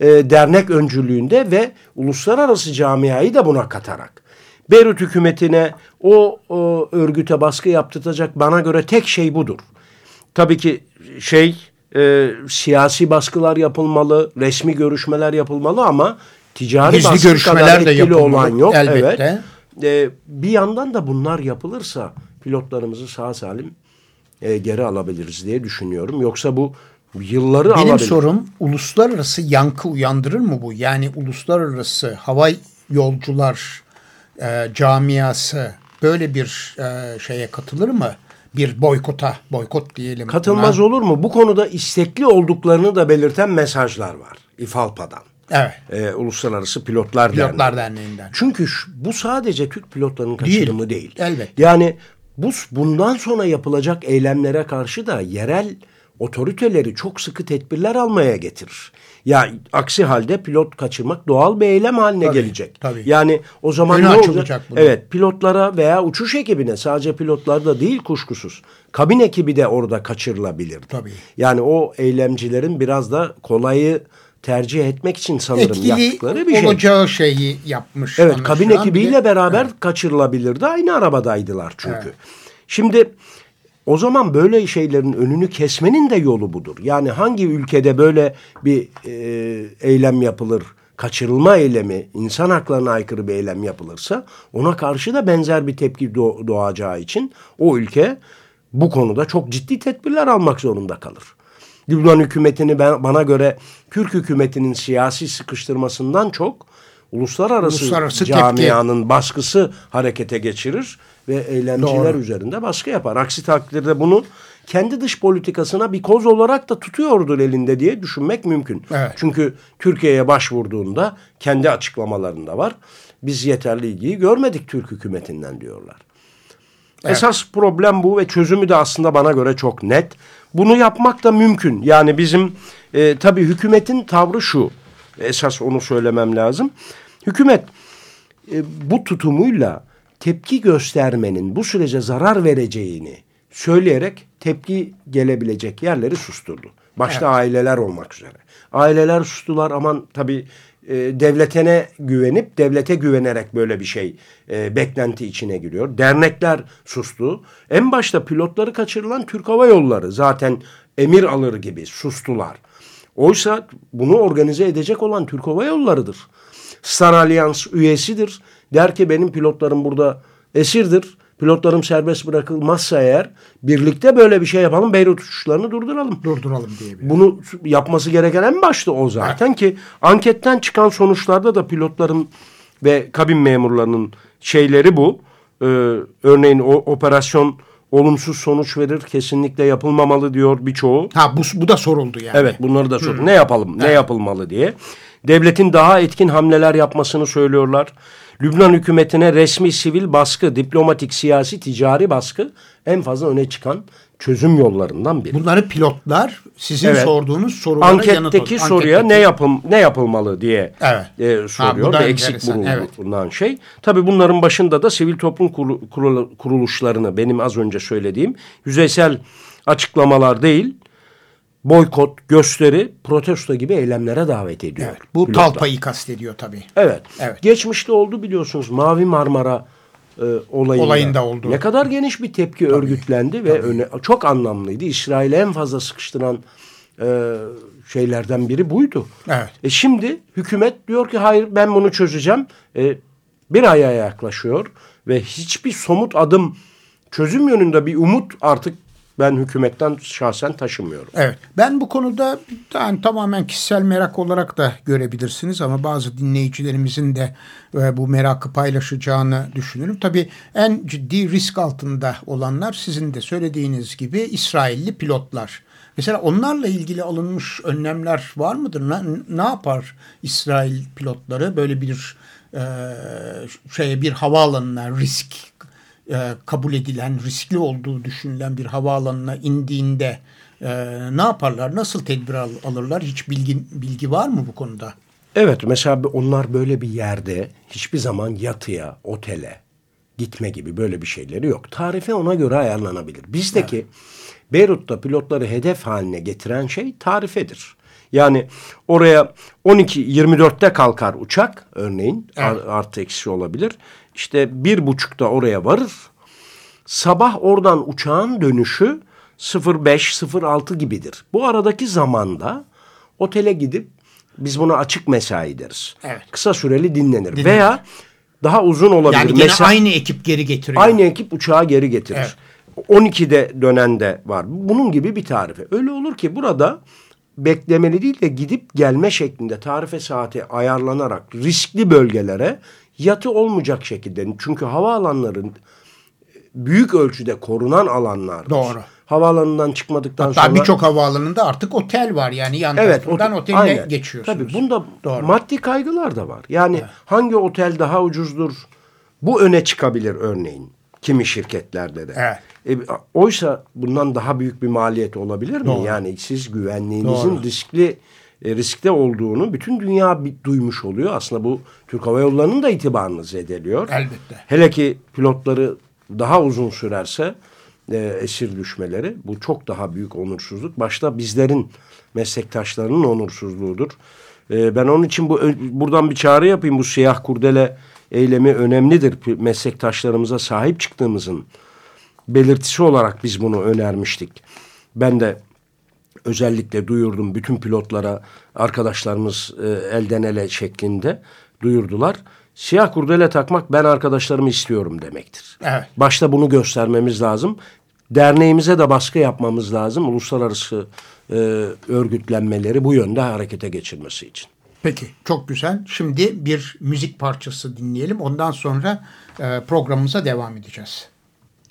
S2: e, dernek öncülüğünde ve uluslararası camiayı da buna katarak. Beyrut hükümetine o, o örgüte baskı yaptıracak bana göre tek şey budur. Tabii ki şey e, siyasi baskılar yapılmalı, resmi görüşmeler yapılmalı ama ticari
S1: Gizli
S2: baskı
S1: görüşmeler
S2: kadar etkili olan yok.
S1: elbette.
S2: Evet. E, bir yandan da bunlar yapılırsa pilotlarımızı sağ salim e, geri alabiliriz diye düşünüyorum. Yoksa bu yılları
S1: Benim
S2: alabilir.
S1: sorum uluslararası yankı uyandırır mı bu? Yani uluslararası hava yolcular e, camiası böyle bir e, şeye katılır mı? Bir boykota, boykot diyelim. buna.
S2: Katılmaz olur mu? Bu konuda istekli olduklarını da belirten mesajlar var İFALPA'dan.
S1: Evet.
S2: E, Uluslararası Pilotlar,
S1: Pilotlar
S2: Derneği.
S1: Derneği'nden.
S2: Çünkü şu- bu sadece Türk pilotlarının kaçırımı değil.
S1: elbette.
S2: Yani bu bundan sonra yapılacak eylemlere karşı da yerel otoriteleri çok sıkı tedbirler almaya getirir. Ya aksi halde pilot kaçırmak doğal bir eylem haline
S1: Tabii,
S2: gelecek.
S1: tabii.
S2: Yani o zaman
S1: Önü
S2: ne olacak? Evet, pilotlara veya uçuş ekibine sadece pilotlarda değil kuşkusuz. Kabin ekibi de orada kaçırılabilir.
S1: Tabii.
S2: Yani o eylemcilerin biraz da kolayı tercih etmek için sanırım
S1: Etkili
S2: yaptıkları bir şey.
S1: olacağı şeyi yapmış.
S2: Evet kabin ekibiyle
S1: Bir de-
S2: beraber kaçırılabilirdi. Aynı arabadaydılar çünkü. Şimdi o zaman böyle şeylerin önünü kesmenin de yolu budur. Yani hangi ülkede böyle bir e, eylem yapılır, kaçırılma eylemi, insan haklarına aykırı bir eylem yapılırsa ona karşı da benzer bir tepki doğ- doğacağı için o ülke bu konuda çok ciddi tedbirler almak zorunda kalır. Lübnan hükümetini ben, bana göre Türk hükümetinin siyasi sıkıştırmasından çok uluslararası,
S1: Uluslararası tepki.
S2: camianın baskısı harekete geçirir ve eylemciler
S1: Doğru.
S2: üzerinde baskı yapar. Aksi takdirde bunu kendi dış politikasına bir koz olarak da tutuyordur elinde diye düşünmek mümkün.
S1: Evet.
S2: Çünkü Türkiye'ye başvurduğunda kendi açıklamalarında var. Biz yeterli ilgiyi görmedik Türk hükümetinden diyorlar. Esas problem bu ve çözümü de aslında bana göre çok net. Bunu yapmak da mümkün. Yani bizim e, tabii hükümetin tavrı şu. Esas onu söylemem lazım. Hükümet e, bu tutumuyla tepki göstermenin bu sürece zarar vereceğini söyleyerek tepki gelebilecek yerleri susturdu. Başta aileler olmak üzere. Aileler sustular aman tabii e, devletine güvenip devlete güvenerek böyle bir şey e, beklenti içine giriyor. Dernekler sustu. En başta pilotları kaçırılan Türk Hava Yolları zaten emir alır gibi sustular. Oysa bunu organize edecek olan Türk Hava Yolları'dır. Star Alliance üyesidir. Der ki benim pilotlarım burada esirdir. Pilotlarım serbest bırakılmazsa eğer birlikte böyle bir şey yapalım. Beyrut uçuşlarını durduralım.
S1: Durduralım diye bir.
S2: Bunu yapması gereken en başta o zaten ki anketten çıkan sonuçlarda da pilotların ve kabin memurlarının şeyleri bu. Ee, örneğin o operasyon olumsuz sonuç verir kesinlikle yapılmamalı diyor birçoğu.
S1: Ha bu, bu da soruldu yani.
S2: Evet bunları da sor. Ne yapalım? Ne yapılmalı diye. Devletin daha etkin hamleler yapmasını söylüyorlar. Lübnan hükümetine resmi sivil baskı, diplomatik, siyasi, ticari baskı en fazla öne çıkan çözüm yollarından biri.
S1: Bunları pilotlar sizin
S2: Evet.
S1: sorduğunuz sorulara yanıt
S2: Anketteki soruya
S1: Anketteki-
S2: ne yapım ne yapılmalı diye
S1: Evet.
S2: e,
S1: Ha,
S2: soruyor
S1: da
S2: ve eksik
S1: enteresan, evet.
S2: bulunan şey. Tabii bunların başında da sivil toplum kurulu- kurulu- kuruluşlarını benim az önce söylediğim yüzeysel açıklamalar değil boykot, gösteri, protesto gibi eylemlere davet ediyor.
S1: Evet, bu
S2: pilotlar.
S1: Talpa'yı kastediyor tabii.
S2: Evet.
S1: Evet.
S2: Geçmişte oldu biliyorsunuz Mavi Marmara e, olayında.
S1: Olayında oldu.
S2: Ne kadar geniş bir tepki örgütlendi ve öne, çok anlamlıydı. İsrail'i en fazla sıkıştıran e, şeylerden biri buydu.
S1: Evet.
S2: E şimdi hükümet diyor ki hayır ben bunu çözeceğim. E, bir aya yaklaşıyor ve hiçbir somut adım çözüm yönünde bir umut artık ben hükümetten şahsen taşımıyorum.
S1: Evet. Ben bu konuda yani tamamen kişisel merak olarak da görebilirsiniz ama bazı dinleyicilerimizin de e, bu merakı paylaşacağını düşünürüm. Tabii en ciddi risk altında olanlar sizin de söylediğiniz gibi İsrailli pilotlar. Mesela onlarla ilgili alınmış önlemler var mıdır? Ne, ne yapar İsrail pilotları böyle bir e, şeye bir havaalanına risk e, kabul edilen, riskli olduğu düşünülen bir havaalanına indiğinde e, ne yaparlar? Nasıl tedbir al- alırlar? Hiç bilgi, bilgi var mı bu konuda?
S2: Evet mesela onlar böyle bir yerde hiçbir zaman yatıya, otele gitme gibi böyle bir şeyleri yok. Tarife ona göre ayarlanabilir. Bizdeki Beyrut'ta pilotları hedef haline getiren şey tarifedir. Yani oraya 12-24'te kalkar uçak örneğin
S1: Evet.
S2: ar- artı eksi olabilir. İşte bir buçukta oraya varır. Sabah oradan uçağın dönüşü 05-06 gibidir. Bu aradaki zamanda otele gidip biz buna açık mesai deriz.
S1: Evet.
S2: Kısa süreli dinlenir.
S1: Dinlenir.
S2: Veya daha uzun olabilir.
S1: Yani gene
S2: Mesela-
S1: aynı ekip geri getiriyor.
S2: Aynı ekip uçağı geri getirir. 12'de dönen de var. Bunun gibi bir tarife. Öyle olur ki burada beklemeli değil de gidip gelme şeklinde tarife saati ayarlanarak riskli bölgelere yatı olmayacak şekilde. Çünkü havaalanların büyük ölçüde korunan alanlardır.
S1: Doğru.
S2: Havaalanından çıkmadıktan
S1: Hatta
S2: sonra...
S1: birçok havaalanında artık otel var yani yan
S2: Evet,
S1: tarafından
S2: otel-
S1: otelle
S2: aynen.
S1: geçiyorsunuz.
S2: Tabii bunda
S1: Doğru.
S2: maddi kaygılar da var. Yani hangi otel daha ucuzdur? Bu öne çıkabilir örneğin kimi şirketlerde de.
S1: Evet.
S2: E, oysa bundan daha büyük bir maliyet olabilir mi?
S1: Doğru.
S2: Yani siz güvenliğinizin
S1: Doğru.
S2: riskli e, riskte olduğunu bütün dünya duymuş oluyor. Aslında bu Türk Hava Yolları'nın da itibarını zedeliyor.
S1: Elbette.
S2: Hele ki pilotları daha uzun sürerse e, esir düşmeleri bu çok daha büyük onursuzluk. Başta bizlerin meslektaşlarının onursuzluğudur. E, ben onun için bu buradan bir çağrı yapayım. Bu siyah kurdele eylemi önemlidir. Meslektaşlarımıza sahip çıktığımızın belirtisi olarak biz bunu önermiştik. Ben de özellikle duyurdum bütün pilotlara arkadaşlarımız e, elden ele şeklinde duyurdular. Siyah kurdele takmak ben arkadaşlarımı istiyorum demektir.
S1: Evet.
S2: Başta bunu göstermemiz lazım. Derneğimize de baskı yapmamız lazım. Uluslararası e, örgütlenmeleri bu yönde harekete geçirmesi için.
S1: Peki çok güzel. Şimdi bir müzik parçası dinleyelim. Ondan sonra e, programımıza devam edeceğiz.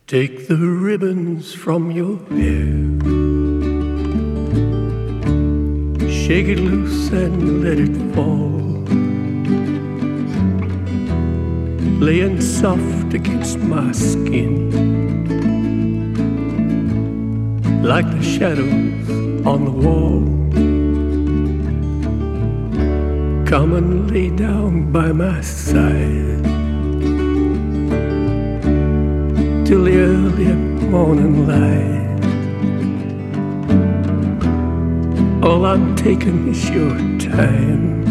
S3: Take the ribbons from your hair. Shake it loose and let it fall. Laying soft against my skin. Like the shadows on the wall. Come and lay down by my side. till the early morning light. All I'm taking is your time.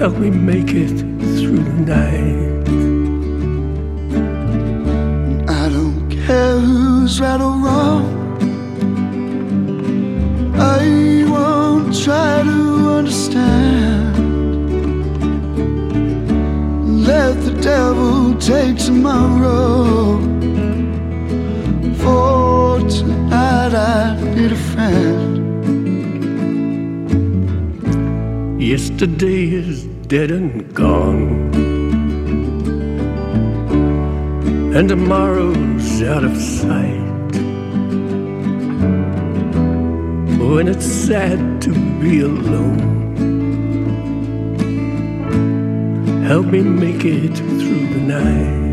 S3: Help me make it through the night.
S4: I don't care who's right or wrong. I won't try to understand. Let the devil take tomorrow. Friend.
S3: Yesterday is dead and gone. And tomorrow's out of sight. When it's sad to be alone. Help me make it through the night.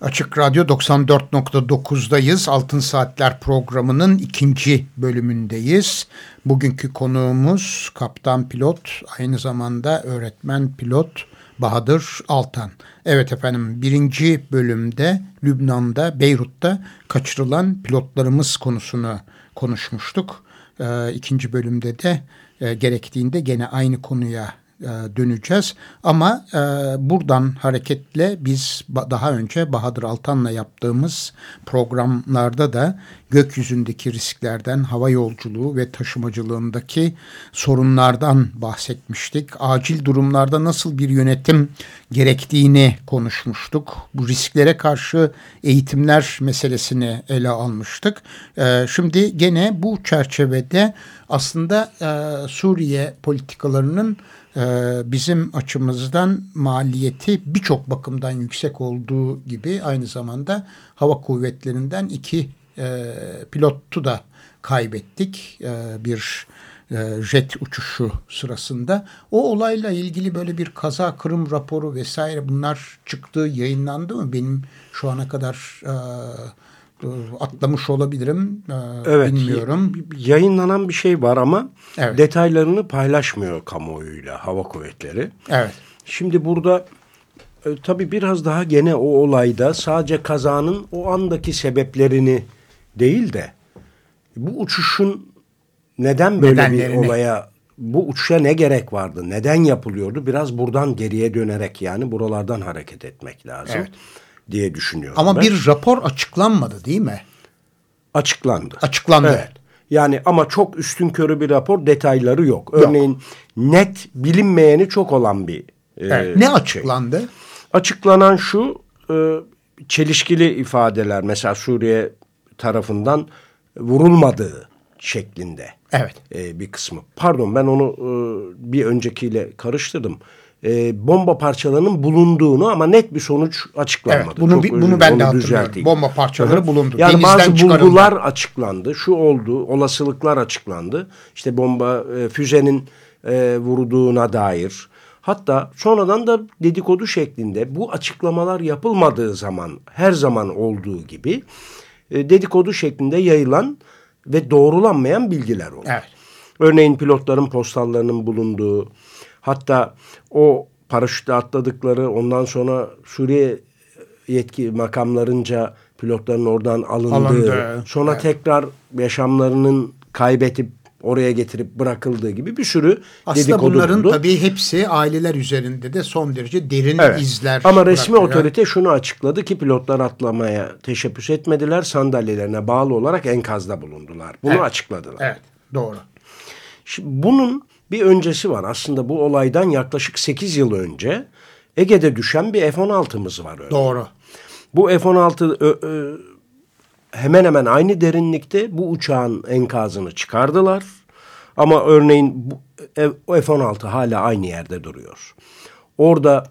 S1: Açık Radyo 94.9'dayız. Altın Saatler programının ikinci bölümündeyiz. Bugünkü konuğumuz kaptan pilot, aynı zamanda öğretmen pilot Bahadır Altan. Evet efendim birinci bölümde Lübnan'da, Beyrut'ta kaçırılan pilotlarımız konusunu konuşmuştuk. Ee, ikinci bölümde de e, gerektiğinde gene aynı konuya e, döneceğiz. Ama e, buradan hareketle biz daha önce Bahadır Altan'la yaptığımız programlarda da gökyüzündeki risklerden, hava yolculuğu ve taşımacılığındaki sorunlardan bahsetmiştik. Acil durumlarda nasıl bir yönetim gerektiğini konuşmuştuk. Bu risklere karşı eğitimler meselesini ele almıştık. E, şimdi gene bu çerçevede aslında Suriye politikalarının ee, bizim açımızdan maliyeti birçok bakımdan yüksek olduğu gibi aynı zamanda hava kuvvetlerinden iki e, pilotu da kaybettik e, bir e, jet uçuşu sırasında. O olayla ilgili böyle bir kaza kırım raporu vesaire bunlar çıktı yayınlandı mı? Benim şu ana kadar e, atlamış olabilirim. E,
S2: evet,
S1: bilmiyorum.
S2: Yayınlanan bir şey var ama
S1: evet.
S2: detaylarını paylaşmıyor kamuoyuyla hava kuvvetleri.
S1: Evet.
S2: Şimdi burada e, tabii biraz daha gene o olayda sadece kazanın o andaki sebeplerini değil de bu uçuşun neden böyle bir olaya bu uçuşa ne gerek vardı? Neden yapılıyordu? Biraz buradan geriye dönerek yani buralardan hareket etmek lazım. Evet diye düşünüyorum.
S1: Ama
S2: ben.
S1: bir rapor açıklanmadı değil mi?
S2: Açıklandı.
S1: Açıklandı.
S2: Evet. Yani ama çok üstün körü bir rapor detayları yok. Örneğin yok. net bilinmeyeni çok olan bir
S1: evet. e, Ne açıklandı? Şey.
S2: Açıklanan şu e, çelişkili ifadeler mesela Suriye tarafından vurulmadığı şeklinde.
S1: Evet.
S2: E, bir kısmı. Pardon ben onu e, bir öncekiyle karıştırdım e, bomba parçalarının bulunduğunu ama net bir sonuç açıklanmadı.
S1: Evet, bunu, Çok bunu ben de hatırlıyorum. Bomba parçaları bulundu.
S2: Yani Denizden bazı çıkarıldı. bulgular açıklandı. Şu oldu, olasılıklar açıklandı. İşte bomba e, füzenin e, vurduğuna dair. Hatta sonradan da dedikodu şeklinde bu açıklamalar yapılmadığı zaman her zaman olduğu gibi e, dedikodu şeklinde yayılan ve doğrulanmayan bilgiler oldu.
S1: Evet.
S2: Örneğin pilotların postallarının bulunduğu, Hatta o paraşütle atladıkları ondan sonra Suriye yetki makamlarınca pilotların oradan alındığı Alındı. sonra evet. tekrar yaşamlarının kaybetip oraya getirip bırakıldığı gibi bir sürü
S1: Aslında dedikodu bunların buldu. tabii hepsi aileler üzerinde de son derece derin evet. izler
S2: Ama resmi bırakıyor. otorite şunu açıkladı ki pilotlar atlamaya teşebbüs etmediler. Sandalyelerine bağlı olarak enkazda bulundular. Bunu
S1: evet.
S2: açıkladılar.
S1: Evet doğru.
S2: Şimdi bunun bir öncesi var. Aslında bu olaydan yaklaşık 8 yıl önce Ege'de düşen bir F-16'mız var. Öyle.
S1: Doğru.
S2: Bu F-16 hemen hemen aynı derinlikte bu uçağın enkazını çıkardılar. Ama örneğin bu F-16 hala aynı yerde duruyor. Orada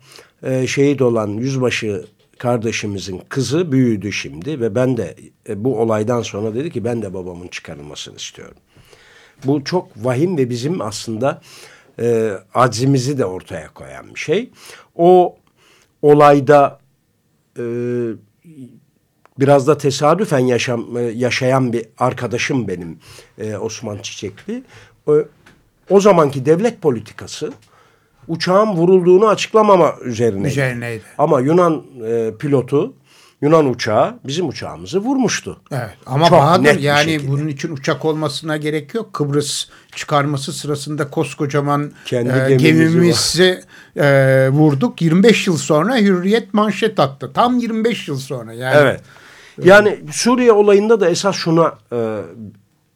S2: e, şehit olan yüzbaşı kardeşimizin kızı büyüdü şimdi ve ben de e, bu olaydan sonra dedi ki ben de babamın çıkarılmasını istiyorum. Bu çok vahim ve bizim aslında e, aczimizi de ortaya koyan bir şey. O olayda e, biraz da tesadüfen yaşam, e, yaşayan bir arkadaşım benim e, Osman Çiçekli. O, o zamanki devlet politikası uçağın vurulduğunu açıklamama üzerineydi.
S1: Üzerineydi.
S2: Ama Yunan e, pilotu Yunan uçağı bizim uçağımızı vurmuştu.
S1: Evet ama Çok Bahadır yani bunun için uçak olmasına gerek yok. Kıbrıs çıkarması sırasında koskocaman Kendi e, gemimizi e, vurduk. 25 yıl sonra Hürriyet manşet attı. Tam 25 yıl sonra yani.
S2: Evet. Yani Suriye olayında da esas şuna e,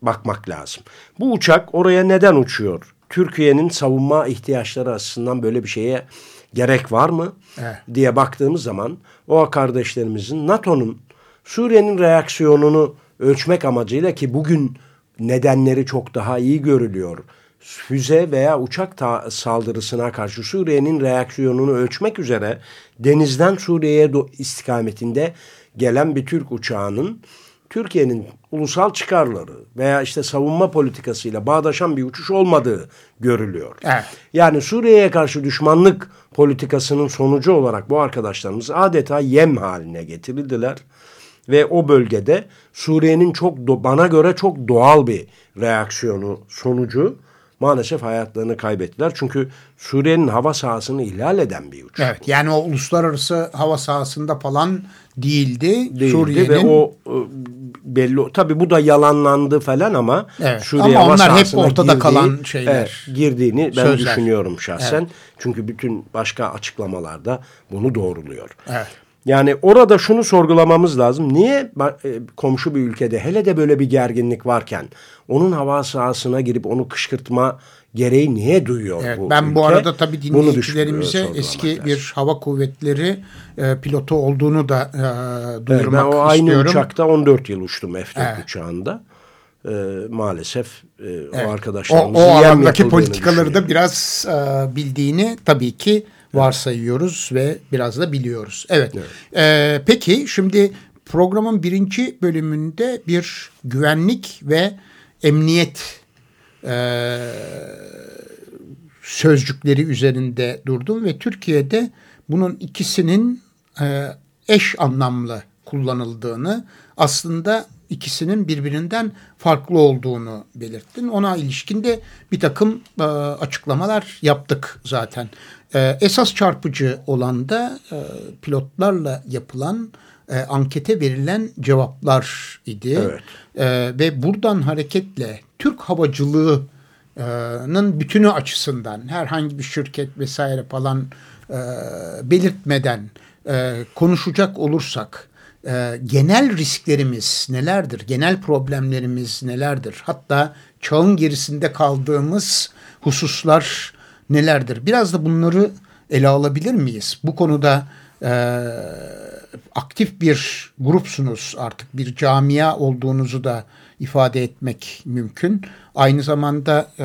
S2: bakmak lazım. Bu uçak oraya neden uçuyor? Türkiye'nin savunma ihtiyaçları açısından böyle bir şeye gerek var mı
S1: evet.
S2: diye baktığımız zaman o kardeşlerimizin NATO'nun Suriye'nin reaksiyonunu ölçmek amacıyla ki bugün nedenleri çok daha iyi görülüyor. Füze veya uçak saldırısına karşı Suriye'nin reaksiyonunu ölçmek üzere denizden Suriye'ye istikametinde gelen bir Türk uçağının Türkiye'nin ulusal çıkarları veya işte savunma politikasıyla bağdaşan bir uçuş olmadığı görülüyor.
S1: Evet.
S2: Yani Suriye'ye karşı düşmanlık politikasının sonucu olarak bu arkadaşlarımız adeta yem haline getirildiler. Ve o bölgede Suriye'nin çok bana göre çok doğal bir reaksiyonu sonucu maalesef hayatlarını kaybettiler. Çünkü Suriye'nin hava sahasını ihlal eden bir uçak.
S1: Evet yani o uluslararası hava sahasında falan değildi.
S2: değildi
S1: Suriye'nin
S2: ve o e, belli tabi bu da yalanlandı falan ama
S1: Evet,
S2: Suriye
S1: ama onlar hep ortada kalan şeyler.
S2: evet, girdiğini ben
S1: Sözler.
S2: düşünüyorum şahsen.
S1: Evet.
S2: Çünkü bütün başka açıklamalarda bunu doğruluyor.
S1: Evet.
S2: Yani orada şunu sorgulamamız lazım. Niye e, komşu bir ülkede hele de böyle bir gerginlik varken onun hava sahasına girip onu kışkırtma gereği niye duyuyor
S1: Evet,
S2: bu
S1: ben bu
S2: ülke?
S1: arada tabii dinleyicilerimize eski bir hava kuvvetleri e, pilotu olduğunu da e,
S2: Evet,
S1: duyurmak
S2: ben o aynı
S1: istiyorum.
S2: uçakta 14 yıl uçtum F-4
S1: Evet.
S2: uçağında. Ee, maalesef e,
S1: Evet.
S2: o
S1: O,
S2: arkadaşlarımızın
S1: o
S2: yem
S1: alandaki politikaları da biraz e, bildiğini tabii ki varsayıyoruz ve biraz da biliyoruz. Evet. E, peki şimdi programın birinci bölümünde bir güvenlik ve emniyet e, sözcükleri üzerinde durdum ve Türkiye'de bunun ikisinin e, eş anlamlı kullanıldığını aslında ikisinin birbirinden farklı olduğunu belirttin. Ona ilişkin de bir takım e, açıklamalar yaptık zaten. E, esas çarpıcı olan da e, pilotlarla yapılan e, ankete verilen cevaplar idi.
S2: Evet.
S1: E, ve buradan hareketle Türk havacılığının bütünü açısından herhangi bir şirket vesaire falan e, belirtmeden e, konuşacak olursak e, genel risklerimiz nelerdir? Genel problemlerimiz nelerdir? Hatta çağın gerisinde kaldığımız hususlar nelerdir? Biraz da bunları ele alabilir miyiz? Bu konuda e, aktif bir grupsunuz artık bir camia olduğunuzu da ifade etmek mümkün. Aynı zamanda e,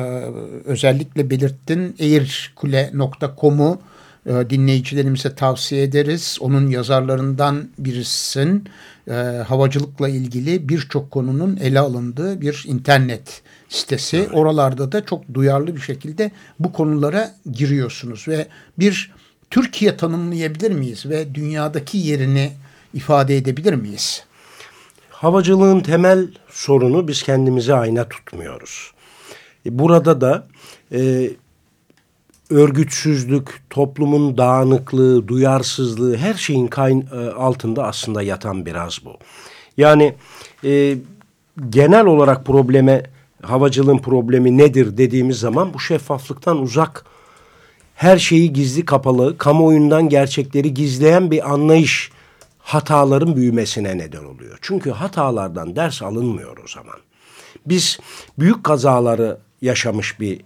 S1: özellikle belirttin airkule.com'u e, dinleyicilerimize tavsiye ederiz. Onun yazarlarından birisin. E, havacılıkla ilgili birçok konunun ele alındığı bir internet sitesi. Oralarda da çok duyarlı bir şekilde bu konulara giriyorsunuz ve bir Türkiye tanımlayabilir miyiz ve dünyadaki yerini ifade edebilir miyiz?
S2: Havacılığın temel sorunu biz kendimize ayna tutmuyoruz. E, Burada da e, örgütsüzlük, toplumun dağınıklığı, duyarsızlığı her şeyin kayn e, altında aslında yatan biraz bu. Yani e, genel olarak probleme, havacılığın problemi nedir dediğimiz zaman bu şeffaflıktan uzak, her şeyi gizli kapalı, kamuoyundan gerçekleri gizleyen bir anlayış hataların büyümesine neden oluyor. Çünkü hatalardan ders alınmıyor o zaman. Biz büyük kazaları yaşamış bir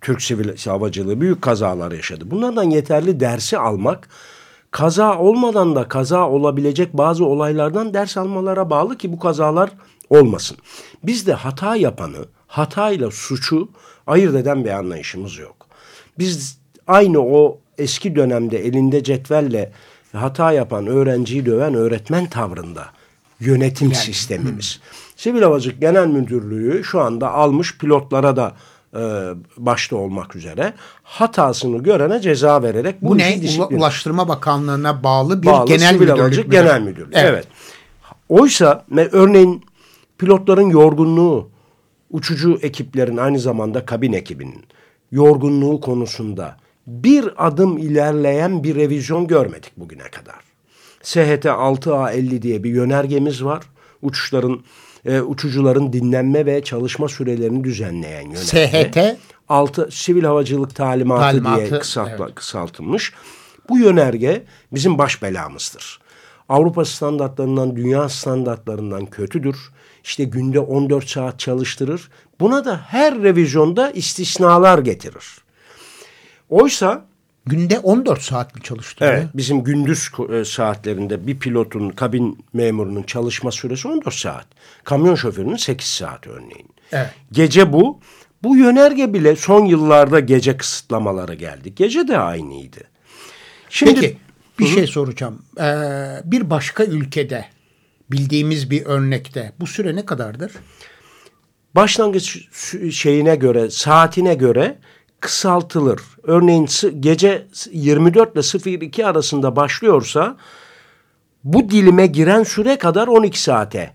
S2: Türk sivil havacılığı büyük kazalar yaşadı. Bunlardan yeterli dersi almak kaza olmadan da kaza olabilecek bazı olaylardan ders almalara bağlı ki bu kazalar olmasın. Bizde hata yapanı, hatayla suçu ayırt eden bir anlayışımız yok. Biz aynı o eski dönemde elinde cetvelle hata yapan öğrenciyi döven öğretmen tavrında yönetim sistemimiz. Sivil Havacılık Genel Müdürlüğü şu anda almış pilotlara da e, başta olmak üzere hatasını görene ceza vererek
S1: Bu, ne?
S2: işi disiplin-
S1: Ula- Ulaştırma Bakanlığı'na bağlı bir
S2: bağlı
S1: genel
S2: Sivil
S1: müdürlük.
S2: Havacılık
S1: müdür.
S2: Genel Müdürlüğü.
S1: Evet.
S2: Evet. Oysa örneğin pilotların yorgunluğu, uçucu ekiplerin aynı zamanda kabin ekibinin yorgunluğu konusunda bir adım ilerleyen bir revizyon görmedik bugüne kadar. SHT 6A50 diye bir yönergemiz var. Uçuşların e, uçucuların dinlenme ve çalışma sürelerini düzenleyen yönerge.
S1: SHT
S2: 6 Sivil Havacılık Talimatı,
S1: Talimatı,
S2: diye kısaltma,
S1: evet.
S2: kısaltılmış. Bu yönerge bizim baş belamızdır. Avrupa standartlarından, dünya standartlarından kötüdür. İşte günde 14 saat çalıştırır. Buna da her revizyonda istisnalar getirir. Oysa
S1: günde 14 saat mi çalıştırıyor?
S2: Evet, bizim gündüz e, saatlerinde bir pilotun, kabin memurunun çalışma süresi 14 saat. Kamyon şoförünün 8 saat örneğin.
S1: Evet.
S2: Gece bu. Bu yönerge bile son yıllarda gece kısıtlamaları geldi. Gece de aynıydı. Şimdi
S1: Peki bir şey soracağım. Ee, bir başka ülkede bildiğimiz bir örnekte bu süre ne kadardır?
S2: başlangıç şeyine göre, saatine göre kısaltılır. Örneğin gece 24 ile 02 arasında başlıyorsa bu dilime giren süre kadar 12 saate,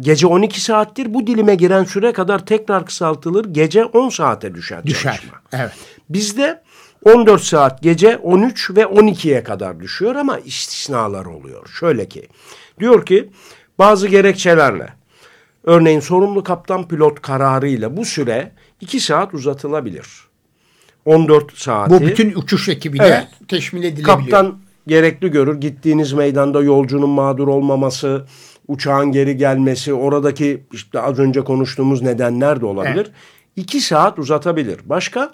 S2: gece 12 saattir bu dilime giren süre kadar tekrar kısaltılır. Gece 10 saate düşer,
S1: Düşer.
S2: çalışma.
S1: Evet.
S2: Bizde 14 saat gece 13 ve 12'ye kadar düşüyor ama istisnalar oluyor. Şöyle ki diyor ki bazı gerekçelerle örneğin sorumlu kaptan pilot kararıyla bu süre 2 saat uzatılabilir. 14 saati.
S1: Bu bütün uçuş ekibine
S2: Evet.
S1: teşmil edilebiliyor.
S2: Kaptan gerekli görür. Gittiğiniz meydanda yolcunun mağdur olmaması, uçağın geri gelmesi, oradaki işte az önce konuştuğumuz nedenler de olabilir.
S1: Evet.
S2: İki saat uzatabilir. Başka?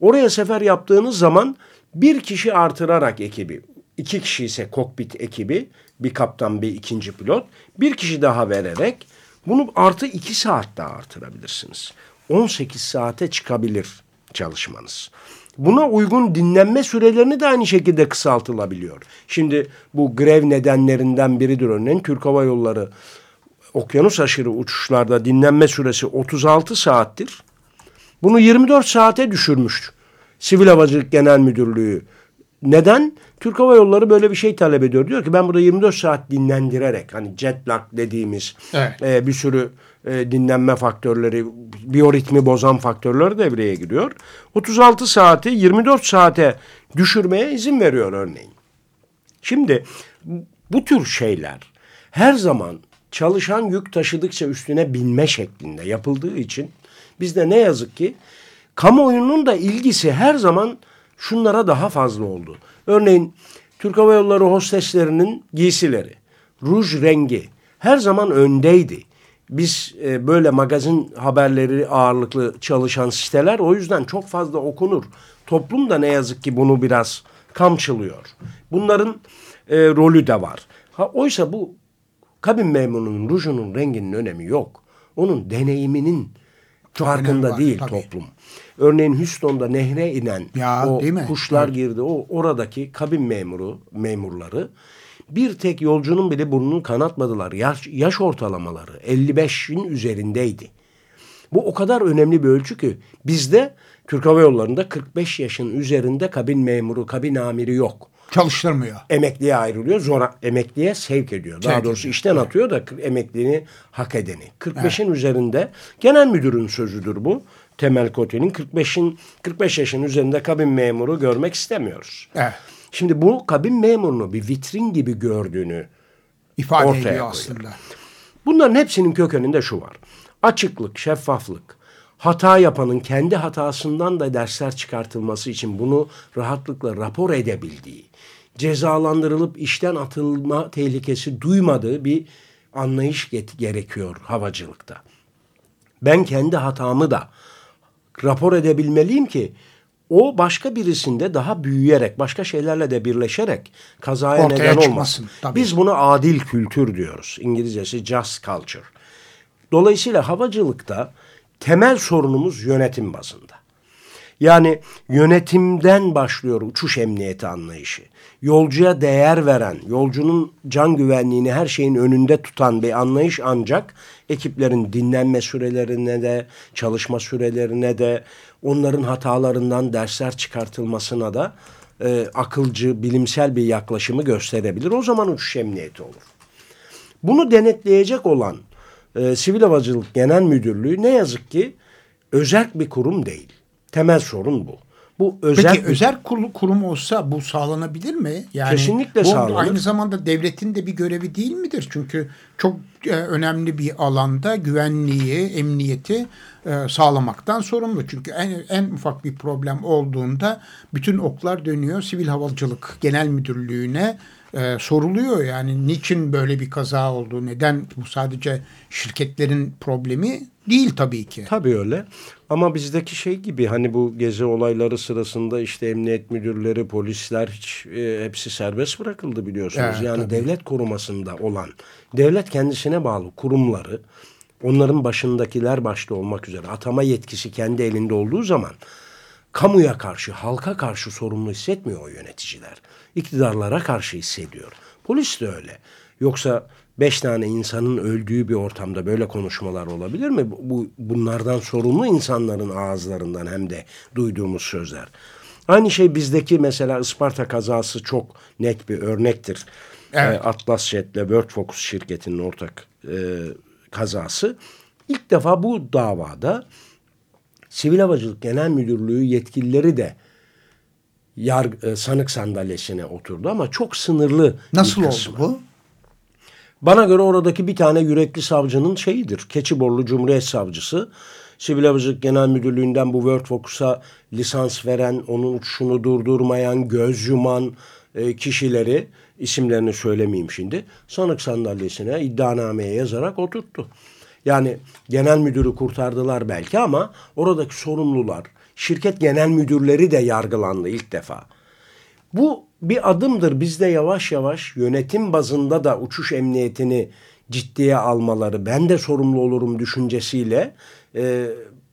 S2: Oraya sefer yaptığınız zaman bir kişi artırarak ekibi, iki kişi ise kokpit ekibi, bir kaptan bir ikinci pilot, bir kişi daha vererek bunu artı iki saat daha artırabilirsiniz. 18 saate çıkabilir çalışmanız. Buna uygun dinlenme sürelerini de aynı şekilde kısaltılabiliyor. Şimdi bu grev nedenlerinden biridir örneğin Türk Hava Yolları okyanus aşırı uçuşlarda dinlenme süresi 36 saattir. Bunu 24 saate düşürmüş Sivil Havacılık Genel Müdürlüğü. Neden? Türk Hava Yolları böyle bir şey talep ediyor. Diyor ki ben burada 24 saat dinlendirerek hani jet lag dediğimiz
S1: Evet.
S2: e, bir sürü e, dinlenme faktörleri, biyoritmi bozan faktörler devreye giriyor. 36 saati 24 saate düşürmeye izin veriyor örneğin. Şimdi bu tür şeyler her zaman çalışan yük taşıdıkça üstüne binme şeklinde yapıldığı için bizde ne yazık ki kamuoyunun da ilgisi her zaman şunlara daha fazla oldu. Örneğin Türk Hava Yolları hosteslerinin giysileri, ruj rengi her zaman öndeydi. Biz e, böyle magazin haberleri ağırlıklı çalışan siteler o yüzden çok fazla okunur. Toplum da ne yazık ki bunu biraz kamçılıyor. Bunların e, rolü de var. Ha, oysa bu kabin memurunun rujunun renginin önemi yok. Onun deneyiminin farkında
S1: önemi var,
S2: değil
S1: tabii.
S2: toplum. Örneğin Houston'da nehre inen
S1: Ya,
S2: o
S1: değil mi?
S2: kuşlar
S1: Evet.
S2: girdi. O oradaki kabin memuru memurları bir tek yolcunun bile burnunu kanatmadılar. Yaş, yaş ortalamaları 55'in üzerindeydi. Bu o kadar önemli bir ölçü ki bizde Türk Hava Yolları'nda 45 yaşın üzerinde kabin memuru, kabin amiri yok.
S1: Çalıştırmıyor.
S2: Emekliye ayrılıyor, zora emekliye sevk ediyor. Daha
S1: Sevk
S2: doğrusu
S1: ediyor.
S2: işten atıyor da emekliliğini hak edeni. 45'in üzerinde genel müdürün sözüdür bu. Temel Koti'nin 45'in 45 yaşın üzerinde kabin memuru görmek istemiyoruz.
S1: Evet.
S2: Şimdi bu kabin memurunu bir vitrin gibi gördüğünü
S1: İfade
S2: Ortaya
S1: ediyor
S2: koyuyor.
S1: aslında.
S2: Bunların hepsinin kökeninde şu var. Açıklık, şeffaflık. Hata yapanın kendi hatasından da dersler çıkartılması için bunu rahatlıkla rapor edebildiği, cezalandırılıp işten atılma tehlikesi duymadığı bir anlayış gerekiyor havacılıkta. Ben kendi hatamı da rapor edebilmeliyim ki o başka birisinde daha büyüyerek, başka şeylerle de birleşerek kazaya
S1: Ortaya
S2: neden olmasın.
S1: tabii.
S2: Biz buna adil kültür diyoruz. İngilizcesi just culture. Dolayısıyla havacılıkta temel sorunumuz yönetim bazında. Yani yönetimden başlıyor uçuş emniyeti anlayışı. Yolcuya değer veren, yolcunun can güvenliğini her şeyin önünde tutan bir anlayış ancak ekiplerin dinlenme sürelerine de, çalışma sürelerine de, onların hatalarından dersler çıkartılmasına da e, akılcı, bilimsel bir yaklaşımı gösterebilir. O zaman uçuş emniyeti olur. Bunu denetleyecek olan e, Sivil Havacılık Genel Müdürlüğü ne yazık ki özel bir kurum değil. Temel sorun bu. Bu özel
S1: Peki özel kur- kurum olsa bu sağlanabilir mi? Yani
S2: Kesinlikle
S1: bu
S2: sağlanır.
S1: aynı zamanda devletin de bir görevi değil midir? Çünkü çok e, önemli bir alanda güvenliği, emniyeti e, sağlamaktan sorumlu. Çünkü en, en ufak bir problem olduğunda bütün oklar dönüyor Sivil Havacılık Genel Müdürlüğü'ne e, soruluyor. Yani niçin böyle bir kaza oldu? Neden bu sadece şirketlerin problemi değil tabii ki.
S2: Tabii öyle. Ama bizdeki şey gibi hani bu gezi olayları sırasında işte emniyet müdürleri, polisler hiç e, hepsi serbest bırakıldı biliyorsunuz.
S1: Evet,
S2: yani
S1: tabii.
S2: devlet korumasında olan, devlet kendisine bağlı kurumları, onların başındakiler başta olmak üzere atama yetkisi kendi elinde olduğu zaman kamuya karşı, halka karşı sorumlu hissetmiyor o yöneticiler. İktidarlara karşı hissediyor. Polis de öyle. Yoksa beş tane insanın öldüğü bir ortamda böyle konuşmalar olabilir mi? Bu, bu- bunlardan sorumlu insanların ağızlarından hem de duyduğumuz sözler. Aynı şey bizdeki mesela Isparta kazası çok net bir örnektir.
S1: Evet.
S2: Ee, Atlas Jet'le World Focus şirketinin ortak e, kazası. İlk defa bu davada Sivil Havacılık Genel Müdürlüğü yetkilileri de yarg e, sanık sandalyesine oturdu ama çok sınırlı
S1: Nasıl
S2: bir
S1: oldu
S2: kısmı.
S1: bu?
S2: Bana göre oradaki bir tane yürekli savcının şeyidir. Keçiborlu Cumhuriyet Savcısı. Sivil Havacılık Genel Müdürlüğü'nden bu World Focus'a lisans veren, onun uçuşunu durdurmayan, göz yuman e, kişileri, isimlerini söylemeyeyim şimdi, sanık sandalyesine iddianameye yazarak oturttu. Yani genel müdürü kurtardılar belki ama oradaki sorumlular, şirket genel müdürleri de yargılandı ilk defa. Bu bir adımdır. Bizde yavaş yavaş yönetim bazında da uçuş emniyetini ciddiye almaları, ben de sorumlu olurum düşüncesiyle e,